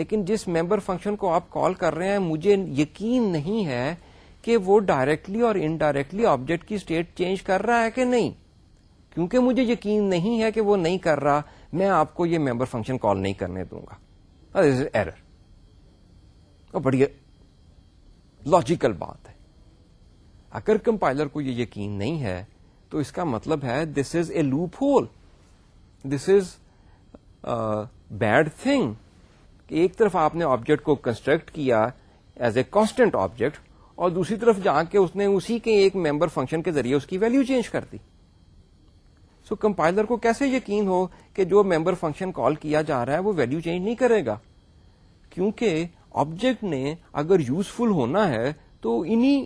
لیکن جس ممبر فنکشن کو آپ کال کر رہے ہیں مجھے یقین نہیں ہے کہ وہ ڈائریکٹلی اور انڈائریکٹلی آبجیکٹ کی اسٹیٹ چینج کر رہا ہے کہ نہیں کیونکہ مجھے یقین نہیں ہے کہ وہ نہیں کر رہا میں آپ کو یہ ممبر فنکشن کال نہیں کرنے دوں گا ایرر بڑی لاجیکل بات ہے اگر کمپائلر کو یہ یقین نہیں ہے تو اس کا مطلب ہے this is a loophole this is bad thing ایک طرف آپ نے آبجیکٹ کو کنسٹرکٹ کیا ایز اے کانسٹنٹ آبجیکٹ اور دوسری طرف جا کے اس نے اسی کے ایک ممبر فنکشن کے ذریعے اس کی ویلو چینج کر دی سو so, کمپائلر کو کیسے یقین ہو کہ جو ممبر فنکشن کال کیا جا رہا ہے وہ ویلو چینج نہیں کرے گا کیونکہ آبجیکٹ نے اگر یوزفل ہونا ہے تو انہی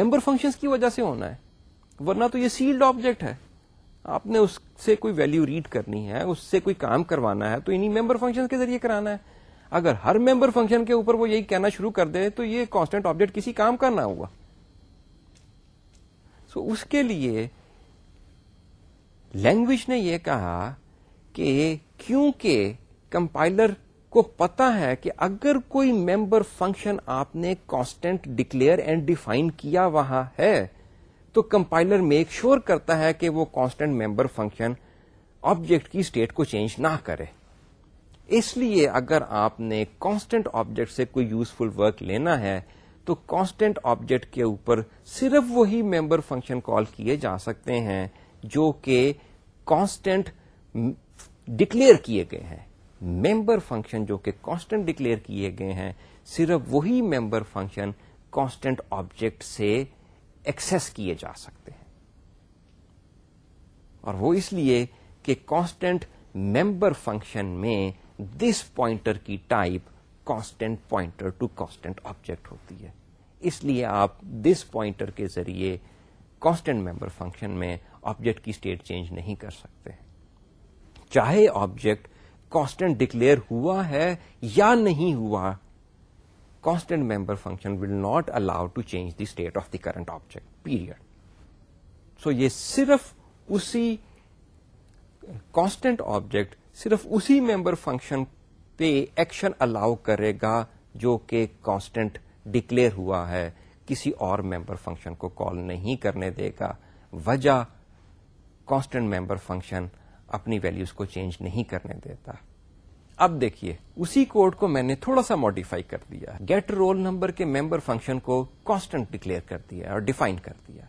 ممبر فنکشن کی وجہ سے ہونا ہے ورنہ تو یہ سیلڈ آبجیکٹ ہے آپ نے اس سے کوئی ویلو ریڈ کرنی ہے اس سے کوئی کام کروانا ہے تو انہیں ممبر فنکشن کے ذریعے کرانا ہے اگر ہر ممبر فنکشن کے اوپر وہ یہی کہنا شروع کر دے تو یہ کانسٹینٹ آبجیکٹ کسی کام کا نہ ہوا اس کے لیے لینگویج نے یہ کہا کہ کیونکہ کمپائلر کو پتا ہے کہ اگر کوئی ممبر فنکشن آپ نے کانسٹینٹ ڈکلیئر اینڈ ڈیفائن کیا وہاں ہے تو کمپائلر میک sure کرتا ہے کہ وہ کانسٹینٹ ممبر فنکشن آبجیکٹ کی اسٹیٹ کو چینج نہ کرے اس لیے اگر آپ نے کانسٹینٹ آبجیکٹ سے کوئی یوزفل ورک لینا ہے تو کانسٹینٹ آبجیکٹ کے اوپر صرف وہی ممبر فنکشن کال کیے جا سکتے ہیں جو کہ کانسٹینٹ ڈکلیئر کیے گئے ہیں ممبر فنکشن جو کہ کانسٹنٹ ڈکلیئر کیے گئے ہیں صرف وہی ممبر فنکشن کانسٹنٹ آبجیکٹ سے ایکسس کیے جا سکتے ہیں اور وہ اس لیے کہ کانسٹنٹ ممبر فنکشن میں دس پوائنٹر کی type constant pointer to constant object ہوتی ہے اس لیے آپ دس پوائنٹر کے ذریعے کانسٹنٹ ممبر فنکشن میں آبجیکٹ کی اسٹیٹ چینج نہیں کر سکتے چاہے آبجیکٹ کانسٹنٹ ڈکلیئر ہوا ہے یا نہیں ہوا constant member function will not allow to change the state of the current object period so یہ صرف اسی کانسٹنٹ آبجیکٹ صرف اسی ممبر فنکشن پہ ایکشن الاؤ کرے گا جو کہ کانسٹنٹ ڈکلیئر ہوا ہے کسی اور ممبر فنکشن کو کال نہیں کرنے دے گا وجہ کانسٹنٹ ممبر فنکشن اپنی ویلوز کو چینج نہیں کرنے دیتا اب دیکھیے اسی کوڈ کو میں نے تھوڑا سا ماڈیفائی کر دیا گیٹ رول نمبر کے ممبر فنکشن کو کانسٹنٹ ڈکلیئر کر دیا اور ڈیفائن کر دیا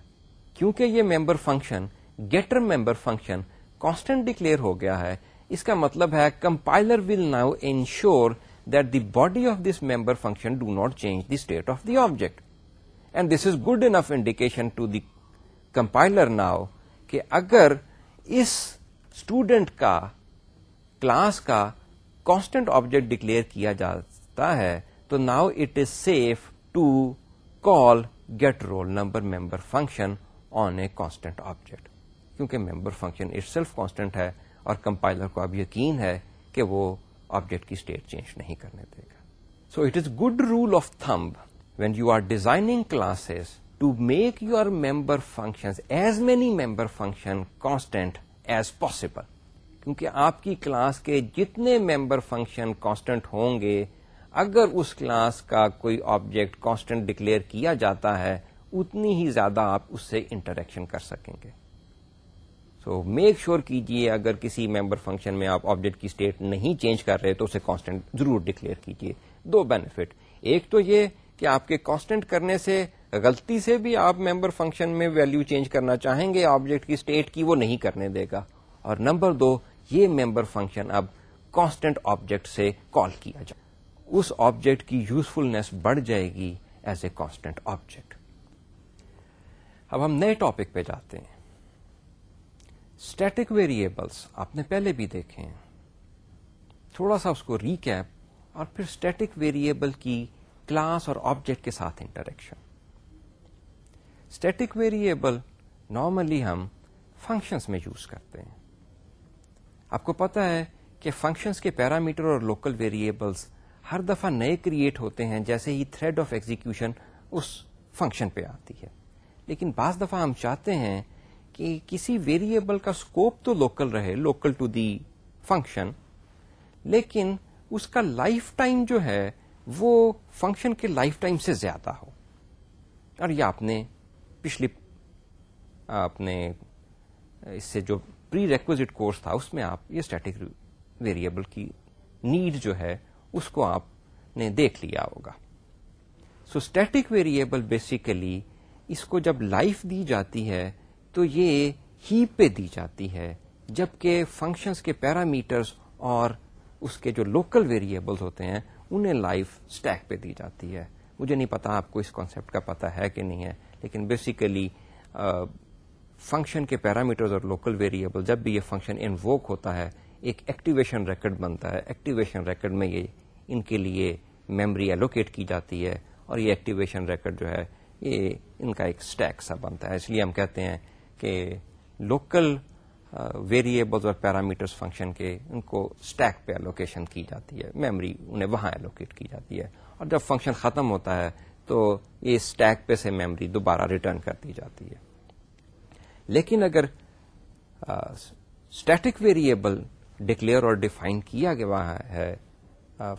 کیونکہ یہ member function getter member function constant declare ہو گیا ہے اس کا مطلب ہے compiler will now ensure that the body of this member function do not change the state of the object and this is good enough indication to the compiler now کہ اگر اس student کا کلاس کا constant object declare کیا جاتا ہے تو now it is safe to call get roll number member function on a constant object کیونکہ member function itself constant ہے اور کمپائلر کو اب یقین ہے کہ وہ آبجیکٹ کی اسٹیٹ چینج نہیں کرنے دے گا so it is good rule of thumb when you are designing classes to make your member function as many member function constant as possible کیونکہ آپ کی کلاس کے جتنے ممبر فنکشن کانسٹنٹ ہوں گے اگر اس کلاس کا کوئی آبجیکٹ کانسٹنٹ ڈکلیئر کیا جاتا ہے اتنی ہی زیادہ آپ اس سے انٹریکشن کر سکیں گے سو میک شیور کیجئے اگر کسی ممبر فنکشن میں آپ آبجیکٹ کی اسٹیٹ نہیں چینج کر رہے تو اسے کانسٹنٹ ضرور ڈکلیئر کیجئے دو بینیفٹ ایک تو یہ کہ آپ کے کانسٹنٹ کرنے سے غلطی سے بھی آپ ممبر فنکشن میں ویلو چینج کرنا چاہیں گے آبجیکٹ کی اسٹیٹ کی وہ نہیں کرنے دے گا اور نمبر دو یہ ممبر فنکشن اب کانسٹینٹ آبجیکٹ سے کال کیا جائے اس آبجیکٹ کی یوزفلنیس بڑھ جائے گی ایز اے کانسٹینٹ آبجیکٹ اب ہم نئے ٹاپک پہ جاتے ہیں اسٹیٹک ویریبلس آپ نے پہلے بھی دیکھے ہیں تھوڑا سا اس کو ریکیپ اور پھر اسٹیٹک ویریبل کی کلاس اور آبجیکٹ کے ساتھ انٹریکشن اسٹیٹک ویریبل نارملی ہم فنکشنس میں یوز کرتے ہیں آپ کو پتا ہے کہ فنکشنس کے پیرامیٹر اور لوکل ویریبلس ہر دفعہ نئے کریٹ ہوتے ہیں جیسے ہی تھریڈ آف اس فنکشن پہ آتی ہے لیکن بعض دفعہ ہم چاہتے ہیں کہ کسی ویریبل کا اسکوپ تو لوکل رہے لوکل ٹو دی فنکشن لیکن اس کا لائف ٹائم جو ہے وہ فنکشن کے لائف ٹائم سے زیادہ ہو اور یہ آپ نے پچھلی اپنے اس سے جو پری ریکوزٹ کورس تھا اس میں آپ یہ اسٹیٹک ویریبل کی نیڈ جو ہے اس کو آپ نے دیکھ لیا ہوگا سو اسٹیٹک ویریبل بیسیکلی اس کو جب لائف دی جاتی ہے تو یہ ہی پہ دی جاتی ہے جبکہ فنکشنس کے پیرامیٹرس اور اس کے جو لوکل ویریبل ہوتے ہیں انہیں لائف اسٹیک پہ دی جاتی ہے مجھے نہیں پتا آپ کو اس کانسیپٹ کا پتا ہے کہ نہیں ہے لیکن بیسیکلی فنکشن کے پیرامیٹرز اور لوکل ویریبل جب بھی یہ فنکشن انووک ہوتا ہے ایک ایکٹیویشن ریکڈ بنتا ہے ایکٹیویشن ریکڈ میں یہ ان کے لیے میمری الوکیٹ کی جاتی ہے اور یہ ایکٹیویشن ریکڈ جو ہے یہ ان کا ایک اسٹیک سا بنتا ہے اس لیے ہم کہتے ہیں کہ لوکل ویریبلز اور پیرامیٹرز فنکشن کے ان کو اسٹیک پہ الوکیشن کی جاتی ہے میمری انہیں وہاں الوکیٹ کی جاتی ہے اور جب فنکشن ختم ہوتا ہے تو یہ اسٹیک پہ سے میموری دوبارہ ریٹرن کر دی جاتی ہے لیکن اگر اسٹیٹک ویریبل ڈکلیئر اور ڈیفائن کیا گیا ہے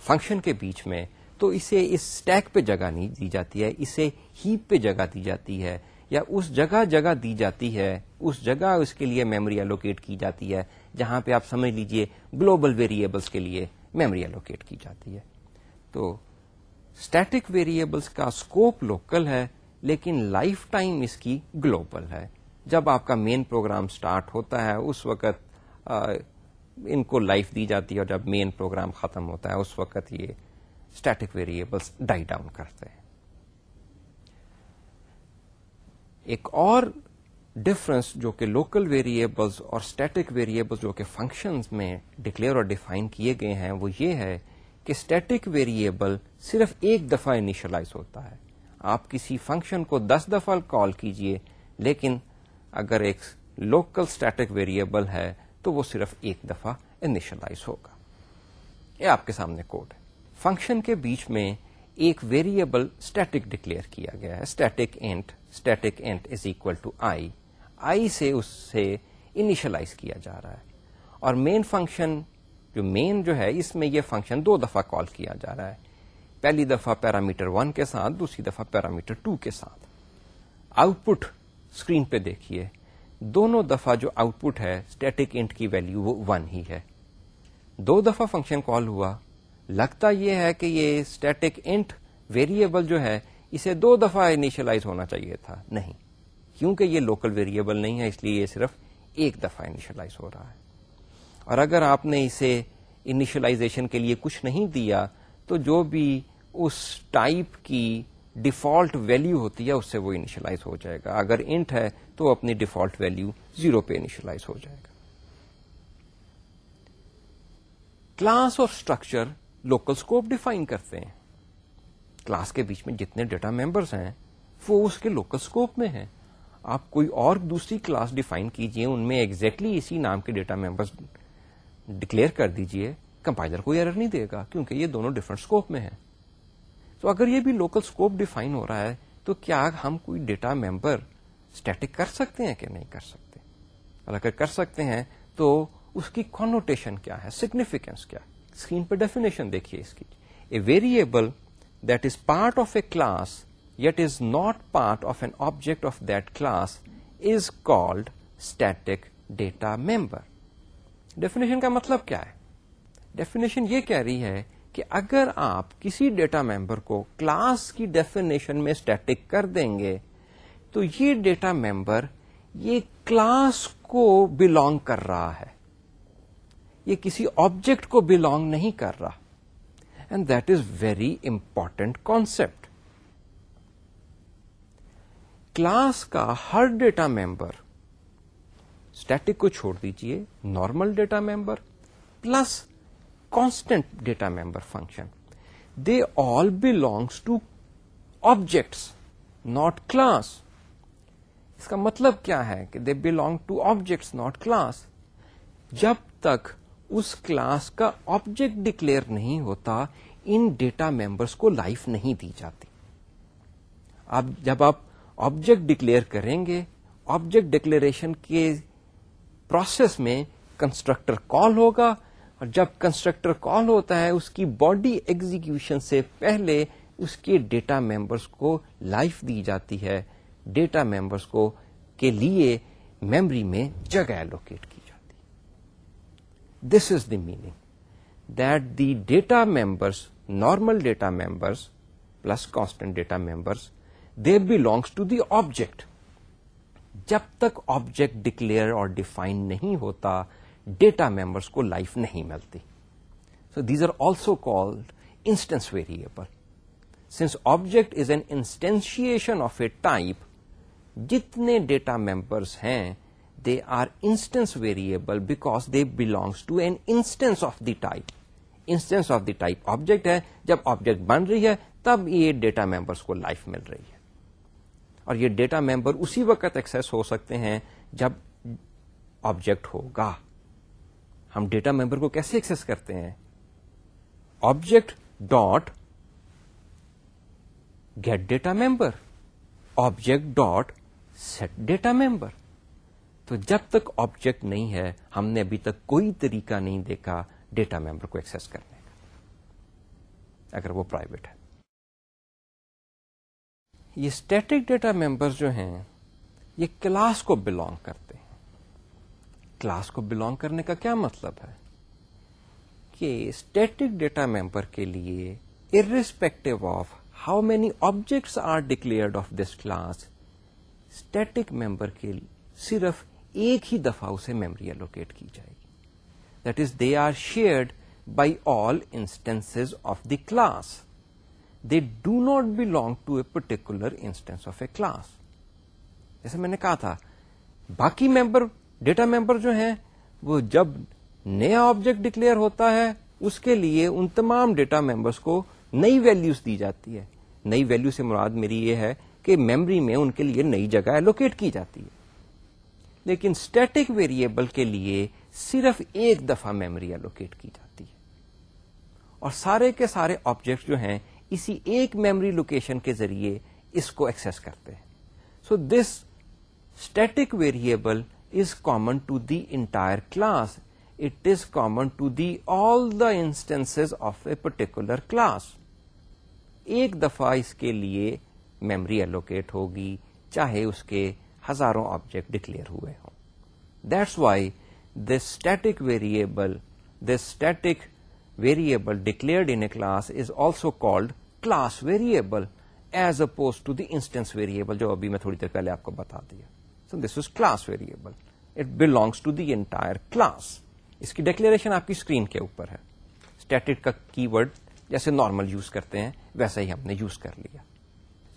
فنکشن کے بیچ میں تو اسے اس اسٹیک پہ جگہ نہیں دی جاتی ہے اسے ہیپ پہ جگہ دی جاتی ہے یا اس جگہ جگہ دی جاتی ہے اس جگہ اس کے لیے میموری الوکیٹ کی جاتی ہے جہاں پہ آپ سمجھ لیجئے گلوبل ویریبلس کے لیے میموری الوکیٹ کی جاتی ہے تو اسٹیٹک ویریبلس کا اسکوپ لوکل ہے لیکن لائف ٹائم اس کی گلوبل ہے جب آپ کا مین پروگرام اسٹارٹ ہوتا ہے اس وقت ان کو لائف دی جاتی ہے اور جب مین پروگرام ختم ہوتا ہے اس وقت یہ اسٹیٹک ویریبلس ڈائی ڈاؤن کرتے ہیں ایک اور ڈفرنس جو کہ لوکل ویریبلس اور اسٹیٹک ویریبلس جو کہ فنکشنز میں ڈکلیئر اور ڈیفائن کیے گئے ہیں وہ یہ ہے کہ اسٹیٹک ویریبل صرف ایک دفعہ انیشلائز ہوتا ہے آپ کسی فنکشن کو دس دفعہ کال کیجئے لیکن اگر ایک لوکل اسٹیٹک ویریبل ہے تو وہ صرف ایک دفعہ انیشلائز ہوگا یہ آپ کے سامنے کوڈ ہے فنکشن کے بیچ میں ایک ویریبل اسٹیٹک ڈکلیئر کیا گیا ہے اسٹیٹک اینٹ اسٹیٹک اینٹ از اکول ٹو آئی آئی سے اس سے انیشلائز کیا جا رہا ہے اور مین فنکشن جو مین جو ہے اس میں یہ فنکشن دو دفعہ کال کیا جا رہا ہے پہلی دفعہ پیرامیٹر ون کے ساتھ دوسری دفعہ پیرامیٹر ٹو کے ساتھ آؤٹ پٹ اسکرین پہ دیکھیے دونوں دفعہ جو آؤٹ پٹ ہے اسٹیٹک انٹ کی ویلو وہ ون ہی ہے دو دفعہ فنکشن کال ہوا لگتا یہ ہے کہ یہ اسٹیٹک انٹ ویریبل جو ہے اسے دو دفعہ انیشلائز ہونا چاہیے تھا نہیں کیونکہ یہ لوکل ویریبل نہیں ہے اس لیے یہ صرف ایک دفعہ انیشلائز ہو رہا ہے اور اگر آپ نے اسے انیشلائزیشن کے لیے کچھ نہیں دیا تو جو بھی اس ٹائپ کی ڈیفالٹ ویلو ہوتی ہے اس سے وہ انیشلائز ہو جائے گا اگر انٹ ہے تو اپنی ڈیفالٹ ویلو زیرو پہ انیشلائز ہو جائے گا کلاس اور اسٹرکچر لوکل اسکوپ ڈیفائن کرتے ہیں کلاس کے بیچ میں جتنے ڈیٹا ممبرس ہیں وہ اس کے لوکل اسکوپ میں ہیں آپ کوئی اور دوسری کلاس ڈیفائن کیجئے ان میں ایکزیکٹلی اسی نام کے ڈیٹا ممبرس ڈکلیئر کر دیجئے کمپائلر کوئی ایرر نہیں دے گا کیونکہ یہ دونوں ڈفرنٹ اسکوپ میں ہیں تو اگر یہ بھی لوکل اسکوپ ڈیفائن ہو رہا ہے تو کیا ہم کوئی ڈیٹا ممبر اسٹیٹک کر سکتے ہیں کہ نہیں کر سکتے اور اگر کر سکتے ہیں تو اس کی کونوٹیشن کیا ہے سگنیفیکینس کیا اسکرین پہ ڈیفینیشن دیکھیے اس کی a variable that is part of a class yet is not part of an object of that class is called static data member definition کا مطلب کیا ہے ڈیفینیشن یہ کہہ رہی ہے کہ اگر آپ کسی ڈیٹا ممبر کو کلاس کی ڈیفینیشن میں اسٹیٹک کر دیں گے تو یہ ڈیٹا ممبر یہ کلاس کو بلونگ کر رہا ہے یہ کسی آبجیکٹ کو بلونگ نہیں کر رہا and that is very important concept class کا ہر ڈیٹا ممبر اسٹیٹک کو چھوڑ دیجیے normal data member plus constant data member function they all belongs to objects not class اس کا مطلب کیا ہے کہ they belong to objects not class جب تک اس کلاس کا آبجیکٹ ڈکلیئر نہیں ہوتا ان ڈیٹا ممبرس کو لائف نہیں دی جاتی اب جب آپ آبجیکٹ ڈکلیئر کریں گے آبجیکٹ ڈکلیریشن کے پروسیس میں کنسٹرکٹر کال ہوگا اور جب کنسٹرکٹر کال ہوتا ہے اس کی باڈی ایگزیکشن سے پہلے اس کے ڈیٹا ممبرس کو لائف دی جاتی ہے ڈیٹا ممبرس کو کے لیے میمری میں جگہ لوکیٹ کی جاتی this is the meaning that the data members normal data members plus constant data members they belongs to the object جب تک آبجیکٹ ڈکلیئر اور ڈیفائن نہیں ہوتا ڈیٹا ممبرس کو لائف نہیں ملتی so these are also called instance variable since object is an instantiation of a type جتنے data members ہیں they are instance variable because they belongs to an instance of the type instance of the type object ہے جب object بن رہی ہے تب یہ data members کو life مل رہی ہے اور یہ ڈیٹا ممبر اسی وقت ایکسس ہو سکتے ہیں جب آبجیکٹ ہوگا ہم ڈیٹا ممبر کو کیسے ایکسس کرتے ہیں object dot get data member object dot set data member تو جب تک آبجیکٹ نہیں ہے ہم نے ابھی تک کوئی طریقہ نہیں دیکھا ڈیٹا ممبر کو ایکسس کرنے کا اگر وہ پرائیویٹ ہے یہ اسٹیٹک ڈیٹا ممبر جو ہیں یہ کلاس کو بلونگ کرتے ہیں کلاس کو بلونگ کرنے کا کیا مطلب ہے کہ اسٹیٹک ڈیٹا ممبر کے لیے irrespective of how many objects are declared of this class static member کے صرف ایک ہی دفعہ اسے میمری الوکیٹ کی جائے گی that is they are shared by all instance of the class do not belong to a particular instance of a class جیسے میں نے کہا تھا باقی ممبر ڈیٹا ممبر جو ہیں وہ جب نیا آبجیکٹ ڈکلیئر ہوتا ہے اس کے لیے ان تمام ڈیٹا ممبرس کو نئی ویلوز دی جاتی ہے نئی ویلو سے مراد میری یہ ہے کہ میمری میں ان کے لیے نئی جگہ ایلوکیٹ کی جاتی ہے لیکن اسٹیٹک ویریبل کے لیے صرف ایک دفعہ میمری ایلوکیٹ کی جاتی ہے اور سارے کے سارے آبجیکٹ جو ہیں ایک میمری لوکیشن کے ذریعے اس کو ایکسس کرتے ہیں so this static variable is common to the entire class it is common to the all the instance of a particular class ایک دفعہ اس کے لیے میمری الوکیٹ ہوگی چاہے اس کے ہزاروں آبجیکٹ ڈکلیئر ہوئے ہوں that's why the static variable the static variable declared in a class is also called class variable as opposed to the instance variable جو ابھی میں تھوڑی دیر پہلے آپ کو بتا دیا so this is class variable it belongs to the entire class اس کی ڈیکلریشن آپ کی اسکرین کے اوپر ہے اسٹیٹک کا کی ورڈ جیسے نارمل یوز کرتے ہیں ویسا ہی ہم نے یوز کر لیا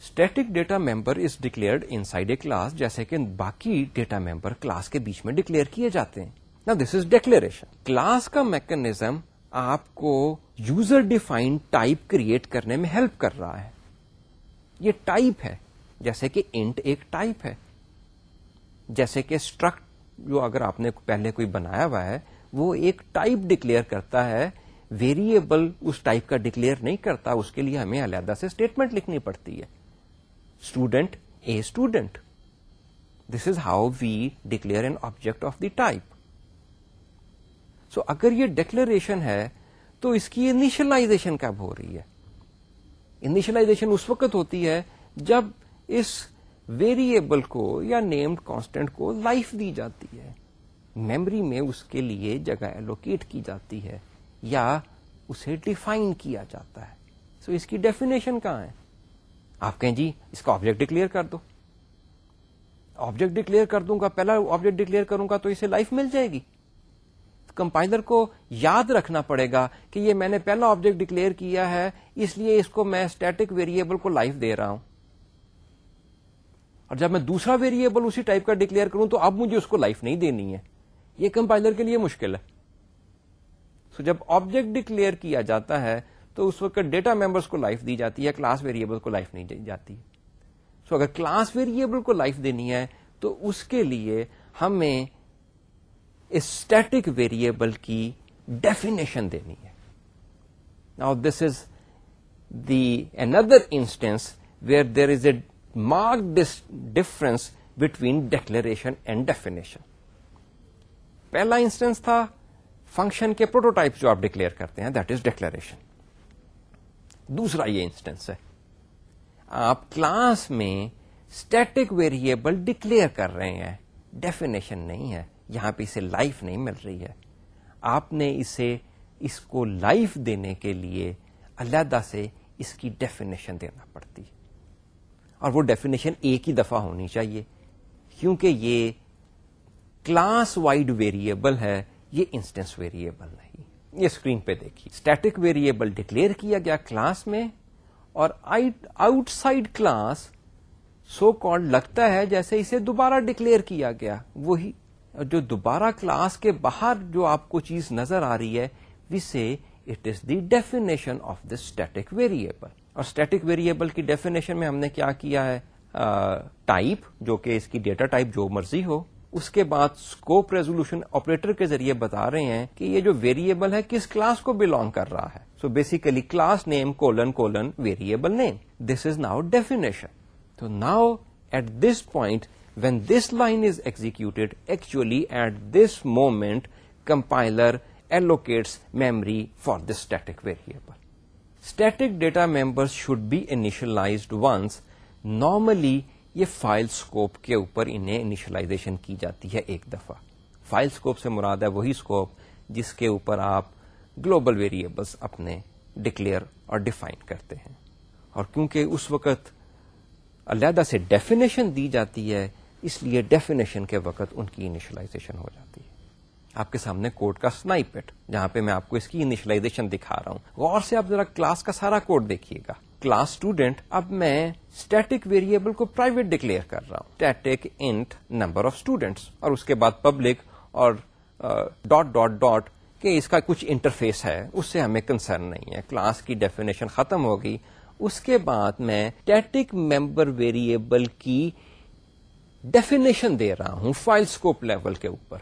static data member is declared inside a class جیسے کہ باقی ڈیٹا ممبر کلاس کے بیچ میں ڈکلیئر کیے جاتے ہیں نا دس از ڈیکلریشن کلاس کا میکنیزم آپ کو یوزر ڈیفائن ٹائپ کریٹ کرنے میں ہیلپ کر رہا ہے یہ ٹائپ ہے جیسے کہ انٹ ایک ٹائپ ہے جیسے کہ اسٹرکٹ جو اگر آپ نے پہلے کوئی بنایا ہوا ہے وہ ایک ٹائپ ڈکلیئر کرتا ہے ویریبل اس ٹائپ کا ڈکلیئر نہیں کرتا اس کے لیے ہمیں علیحدہ سے اسٹیٹمنٹ لکھنی پڑتی ہے student a student this is how we declare an object of the type so so, اگر یہ ڈیکلریشن ہے تو اس کی انیشلائزیشن کب ہو رہی ہے انیشلائزیشن اس وقت ہوتی ہے جب اس ویریبل کو یا نیمڈ کانسٹینٹ کو لائف دی جاتی ہے میمری میں اس کے لیے جگہ ایلوکیٹ کی جاتی ہے یا اسے ڈیفائن کیا جاتا ہے سو so, اس کی ڈیفینیشن کہاں ہے آپ کہیں جی اس کا آبجیکٹ ڈکلیئر کر دو آبجیکٹ ڈکلیئر کر دوں گا پہلا آبجیکٹ ڈکلیئر کروں گا تو اسے لائف مل جائے گی کمپائلر کو یاد رکھنا پڑے گا کہ یہ میں نے پہلا آبجیکٹ ڈکلیئر کیا ہے اس لیے اس کو میں اسٹیٹک ویریبل کو لائف دے رہا ہوں اور جب میں دوسرا ویریبل اسی ٹائپ کا ڈکلیئر کروں تو اب مجھے اس کو لائف نہیں دینی ہے یہ کمپائلر کے لیے مشکل ہے سو so جب آبجیکٹ ڈکلیئر کیا جاتا ہے تو اس وقت ڈیٹا ممبرس کو لائف دی جاتی ہے کلاس ویریبل کو لائف نہیں دی جاتی سو so اگر کلاس ویریبل کو لائف دینی ہے تو اس کے لیے ہمیں اسٹیٹک ویریبل کی ڈیفینیشن دینی ہے this is the other instance where there is a mark difference between declaration and definition پہلا انسٹینس تھا فنکشن کے پروٹوٹائپ جو آپ ڈکلیئر کرتے ہیں دیٹ از ڈیکلریشن دوسرا یہ انسٹینس ہے آپ کلاس میں اسٹیٹک ویریبل ڈکلیئر کر رہے ہیں ڈیفینیشن نہیں ہے یہاں پہ اسے لائف نہیں مل رہی ہے آپ نے اسے اس کو لائف دینے کے لیے علیحدہ سے اس کی ڈیفینیشن دینا پڑتی اور وہ ڈیفینیشن ایک ہی دفعہ ہونی چاہیے کیونکہ یہ کلاس وائڈ ویریبل ہے یہ انسٹنس ویریبل نہیں یہ اسکرین پہ دیکھیے اسٹیٹک ویریبل ڈکلیئر کیا گیا کلاس میں اور outside class so call لگتا ہے جیسے اسے دوبارہ ڈکلیئر کیا گیا وہی جو دوبارہ کلاس کے باہر جو آپ کو چیز نظر آ رہی ہے we it is the definition of the static variable اور اسٹیٹک ویریبل کی ڈیفینیشن میں ہم نے کیا کیا ہے ٹائپ uh, جو کہ اس کی ڈیٹا ٹائپ جو مرضی ہو اس کے بعد اسکوپ ریزولوشن آپریٹر کے ذریعے بتا رہے ہیں کہ یہ جو ویریبل ہے کس کلاس کو بلونگ کر رہا ہے so basically class name colon colon variable name this is now definition تو now at this point when this line is executed actually at this moment compiler allocates memory for this variable static data member should be initialized once normally یہ file scope کے اوپر انہیں initialisation کی جاتی ہے ایک دفعہ فائل اسکوپ سے مراد ہے وہی اسکوپ جس کے اوپر آپ گلوبل ویریبلس اپنے ڈکلیئر اور ڈیفائن کرتے ہیں اور کیونکہ اس وقت علیحدہ سے ڈیفینیشن دی جاتی ہے اس لیے ڈیفینیشن کے وقت ان کی انیشلائزیشن ہو جاتی ہے آپ کے سامنے کوڈ کا سنائپٹ پیٹ جہاں پہ میں آپ کو اس کی انیشلائزیشن دکھا رہا ہوں غور سے آپ ذرا کلاس کا سارا کوڈ دیکھیے گا کلاس اسٹوڈینٹ اب میں اسٹیٹک ویریبل کو پرائیویٹ ڈکلیئر کر رہا ہوں static int number of students اور اس کے بعد پبلک اور ڈاٹ ڈاٹ ڈاٹ کہ اس کا کچھ انٹرفیس ہے اس سے ہمیں کنسرن نہیں ہے کلاس کی ڈیفینیشن ختم ہوگی اس کے بعد میں اسٹیٹک ممبر ویریبل کی ڈیفینیشن دے رہا ہوں فائل سکوپ لیول کے اوپر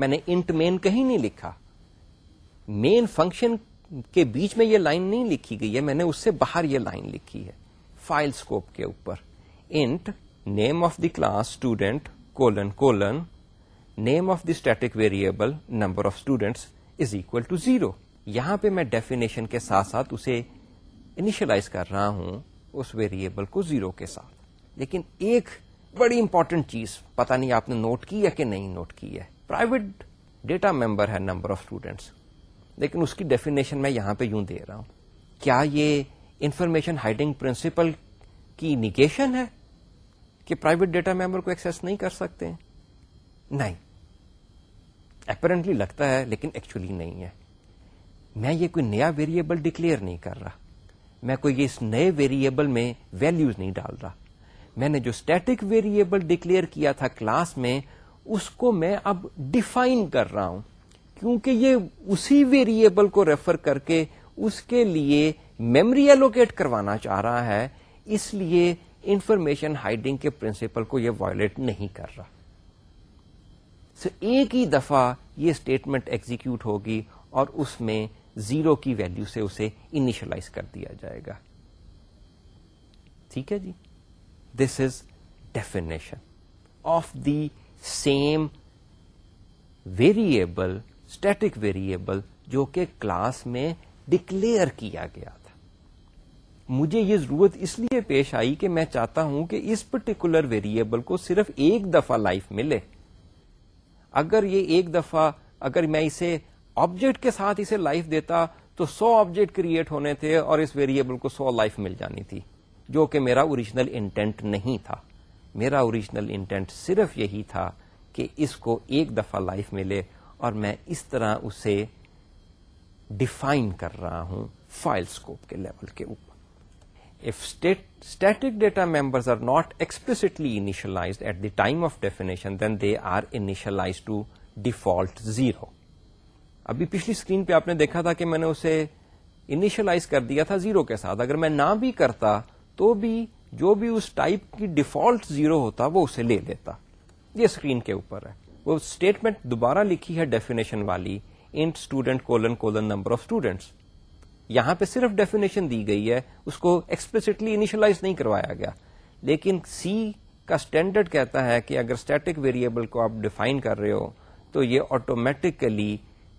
میں نے انٹ مین کہیں نہیں لکھا مین فنکشن کے بیچ میں یہ لائن نہیں لکھی گئی ہے میں نے اس سے باہر یہ لائن لکھی ہے فائل سکوپ کے اوپر int name of the class student colon colon name of the static variable number of students is equal to zero یہاں پہ میں ڈیفینیشن کے ساتھ ساتھ اسے انیشلائز کر رہا ہوں اس ویریبل کو زیرو کے ساتھ لیکن ایک بڑی امپورٹنٹ چیز پتا نہیں آپ نے نوٹ کی ہے کہ نہیں نوٹ کی ہے پرائیویٹ ڈیٹا ممبر ہے نمبر آف اسٹوڈینٹس لیکن اس کی ڈیفینیشن میں یہاں پہ یوں دے رہا ہوں کیا یہ انفارمیشن ہائڈنگ پرنسپل کی نگیشن ہے کہ پرائیویٹ ڈیٹا ممبر کو ایکسس نہیں کر سکتے نہیں اپرنٹلی لگتا ہے لیکن ایکچولی نہیں ہے میں یہ کوئی نیا ویریبل ڈکلیئر نہیں کر رہا میں کوئی اس نئے ویریبل میں ویلوز نہیں ڈال رہا میں نے جو اسٹیٹک ویریبل ڈکلیئر کیا تھا کلاس میں اس کو میں اب ڈیفائن کر رہا ہوں کیونکہ یہ اسی ویریبل کو ریفر کر کے اس کے لیے میمری ایلوکیٹ کروانا چاہ رہا ہے اس لیے انفارمیشن ہائڈنگ کے پرنسپل کو یہ وائلٹ نہیں کر رہا سو ایک ہی دفعہ یہ اسٹیٹمنٹ ایگزیکیوٹ ہوگی اور اس میں زیرو کی ویلو سے اسے انیشلائز کر دیا جائے گا ٹھیک ہے جی this is definition of the same variable static variable جو کہ کلاس میں ڈکلیئر کیا گیا تھا مجھے یہ ضرورت اس لیے پیش آئی کہ میں چاہتا ہوں کہ اس پرٹیکولر ویریبل کو صرف ایک دفعہ لائف ملے اگر یہ ایک دفعہ اگر میں اسے آبجیکٹ کے ساتھ اسے لائف دیتا تو سو آبجیکٹ کریٹ ہونے تھے اور اس ویریبل کو سو لائف مل جانی تھی جو کہ میرا اوریجنل انٹینٹ نہیں تھا میرا اوریجنل انٹینٹ صرف یہی تھا کہ اس کو ایک دفعہ لائف ملے اور میں اس طرح اسے ڈیفائن کر رہا ہوں فائل اسکوپ کے لیول کے اوپر static data members are not explicitly initialize at the time of definition then they are initialize to default zero ابھی پچھلی اسکرین پہ آپ نے دیکھا تھا کہ میں نے اسے انیشلائز کر دیا تھا زیرو کے ساتھ اگر میں نہ بھی کرتا تو بھی جو بھی اس ٹائپ کی ڈیفالٹ زیرو ہوتا وہ اسے لے لیتا یہ اسکرین کے اوپر ہے وہ اسٹیٹمنٹ دوبارہ لکھی ہے ڈیفینیشن والی int student colon colon number of students یہاں پہ صرف ڈیفینیشن دی گئی ہے اس کو ایکسپلسٹلی انیشلائز نہیں کروایا گیا لیکن سی کا اسٹینڈرڈ کہتا ہے کہ اگر اسٹیٹک ویریبل کو آپ ڈیفائن کر رہے ہو تو یہ آٹومیٹکلی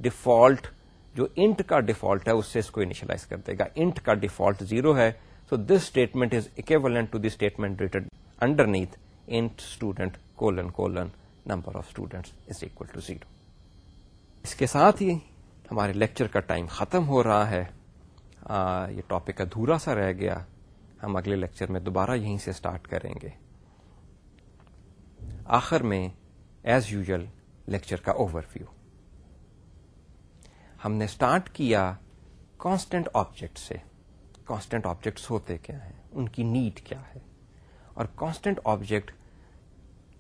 ڈیفالٹ جو انٹ کا ڈیفالٹ ہے اس سے اس کو انیشلائز کر دے گا انٹ کا ڈیفالٹ زیرو ہے this statement is equivalent to the statement written under int student colon colon number of zero اس کے ساتھ ہی ہمارے لیکچر کا ٹائم ختم ہو رہا ہے آ, یہ ٹاپک ادھورا سا رہ گیا ہم اگلے لیکچر میں دوبارہ یہیں سے اسٹارٹ کریں گے آخر میں ایز یوزل لیکچر کا اوور ویو ہم نے اسٹارٹ کیا کانسٹنٹ آبجیکٹ سے آبجیکٹس ہوتے کیا ہیں ان کی نیڈ کیا ہے اور کانسٹنٹ آبجیکٹ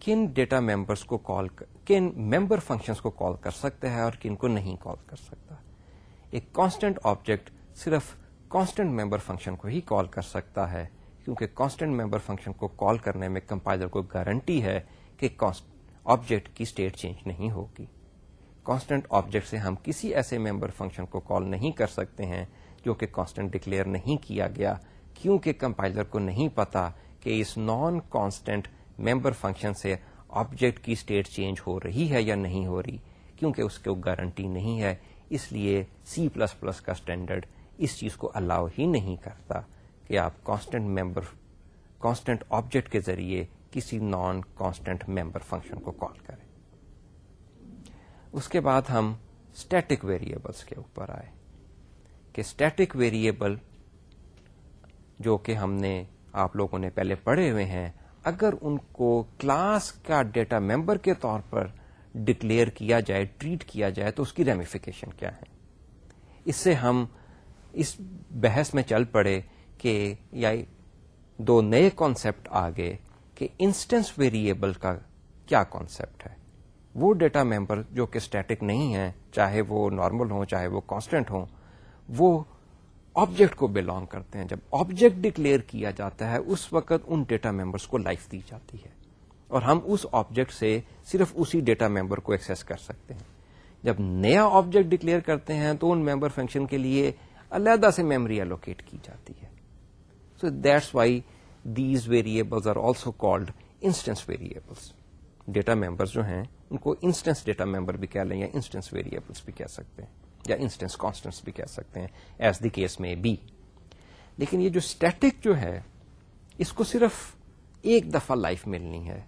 کن ڈیٹا ممبرس کو کال کن ممبر فنکشنس کو کال کر سکتا ہے اور کن کو نہیں کال کر سکتا ایک کانسٹنٹ آبجیکٹ صرف کانسٹنٹ ممبر فنکشن کو ہی کال کر سکتا ہے کیونکہ کانسٹنٹ ممبر فنکشن کو کال کرنے میں کمپائزر کو گارنٹی ہے کہ آبجیکٹ کی اسٹیٹ چینج نہیں ہوگی کانسٹنٹ آبجیکٹ سے ہم کسی ایسے ممبر فنکشن کو کال نہیں کر سکتے ہیں جو کہ کانسٹنٹ ڈکلیئر نہیں کیا گیا کیونکہ کمپائلر کو نہیں پتا کہ اس نان کانسٹنٹ ممبر فنکشن سے آبجیکٹ کی اسٹیٹ چینج ہو رہی ہے یا نہیں ہو رہی کیونکہ اس کو گارنٹی نہیں ہے اس لیے سی پلس پلس کا اسٹینڈرڈ اس چیز کو الاؤ ہی نہیں کرتا کہ آپ کانسٹنٹ ممبر کانسٹنٹ آبجیکٹ کے ذریعے کسی نان کانسٹنٹ ممبر فنکشن کو کال کریں اس کے بعد ہم اسٹیٹک ویریبلس کے اوپر آئے کہ اسٹیٹک ویریبل جو کہ ہم نے آپ لوگوں نے پہلے پڑھے ہوئے ہیں اگر ان کو کلاس کا ڈیٹا ممبر کے طور پر ڈکلیئر کیا جائے ٹریٹ کیا جائے تو اس کی ریمیفیکیشن کیا ہے اس سے ہم اس بحث میں چل پڑے کہ یا دو نئے کانسیپٹ آ گئے کہ انسٹنس ویریبل کا کیا کانسیپٹ ہے وہ ڈیٹا ممبر جو کہ اسٹیٹک نہیں ہے چاہے وہ نارمل ہوں چاہے وہ کانسٹنٹ ہوں وہ آبجیکٹ کو بلانگ کرتے ہیں جب آبجیکٹ ڈکلیئر کیا جاتا ہے اس وقت ان ڈیٹا ممبرس کو لائف دی جاتی ہے اور ہم اس آبجیکٹ سے صرف اسی ڈیٹا ممبر کو ایکسیس کر سکتے ہیں جب نیا آبجیکٹ ڈکلیئر کرتے ہیں تو ان ممبر فنکشن کے لیے علیحدہ سے میموری الوکیٹ کی جاتی ہے so that's why these variables are also called instance variables data member جو ہیں ان کو انسٹنس ڈیٹا ممبر بھی کہہ لیں یا انسٹنس ویریبلس بھی کہہ سکتے ہیں یا انسٹنس کانسٹنٹس بھی کہہ سکتے ہیں ایز دی کیس میں بی لیکن یہ جو اسٹیٹک جو ہے اس کو صرف ایک دفعہ لائف ملنی ہے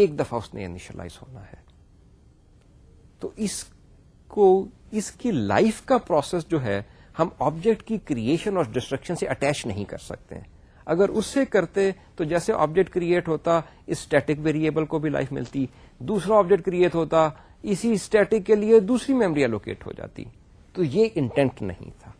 ایک دفعہ اس نے انیشلائز ہونا ہے تو اس کو اس کی لائف کا پروسیس جو ہے ہم آبجیکٹ کی کریشن اور ڈسٹرکشن سے اٹیچ نہیں کر سکتے ہیں اگر اس سے کرتے تو جیسے آبجیکٹ کریٹ ہوتا اس اسٹیٹک ویریبل کو بھی لائف ملتی دوسرا آبجیکٹ کریٹ ہوتا اسی اسٹیٹک کے لیے دوسری میموری الوکیٹ ہو جاتی تو یہ انٹینٹ نہیں تھا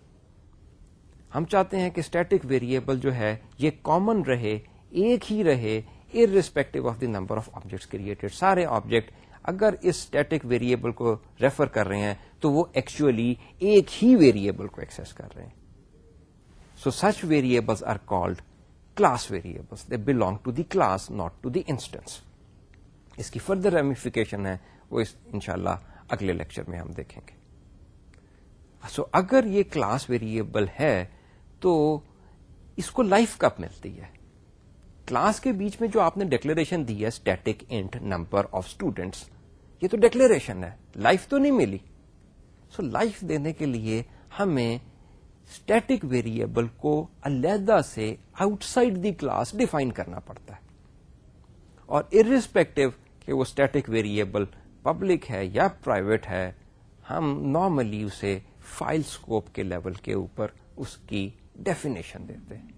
ہم چاہتے ہیں کہ اسٹیٹک ویریبل جو ہے یہ کامن رہے ایک ہی رہے irrespective of the number of objects created سارے آبجیکٹ اگر اس اسٹیٹک ویریبل کو ریفر کر رہے ہیں تو وہ ایکچولی ایک ہی ویریبل کو ایکسس کر رہے ہیں so such variable are called class variables they belong to the class not to the instance اس کی فردر ریمیفیکیشن ہے وہ ان شاء اللہ اگلے لیکچر میں ہم دیکھیں گے سو اگر یہ کلاس ویریبل ہے تو اس کو لائف کب ملتی ہے کلاس کے بیچ میں جو آپ نے ڈکلیرشن دی ہے static int number of students یہ تو ڈیکلشن ہے لائف تو نہیں ملی سو لائف دینے کے لیے ہمیں اسٹیٹک ویریبل کو علیحدہ سے outside the class define کرنا پڑتا ہے اور ارسپیکٹو کہ وہ اسٹیٹک ویریبل پبلک ہے یا پرائیویٹ ہے ہم نارملی اسے فائل اسکوپ کے لیول کے اوپر اس کی ڈیفینیشن دیتے ہیں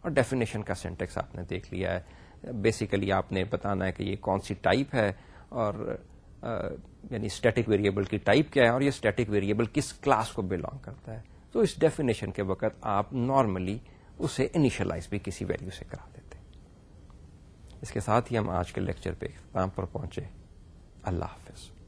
اور ڈیفینیشن کا سینٹیکس آپ نے دیکھ لیا ہے بیسیکلی آپ نے بتانا ہے کہ یہ کون سی ٹائپ ہے اور یعنی اسٹیٹک ویریبل کی ٹائپ کیا ہے اور یہ اسٹیٹک ویریبل کس کلاس کو بلانگ کرتا ہے تو اس ڈیفینیشن کے وقت آپ نارملی اسے انیشلائز بھی کسی ویلو سے کرا دیتے اس کے ساتھ ہی ہم آج کے لیکچر پہ اختتام پر پہنچے اللہ حافظ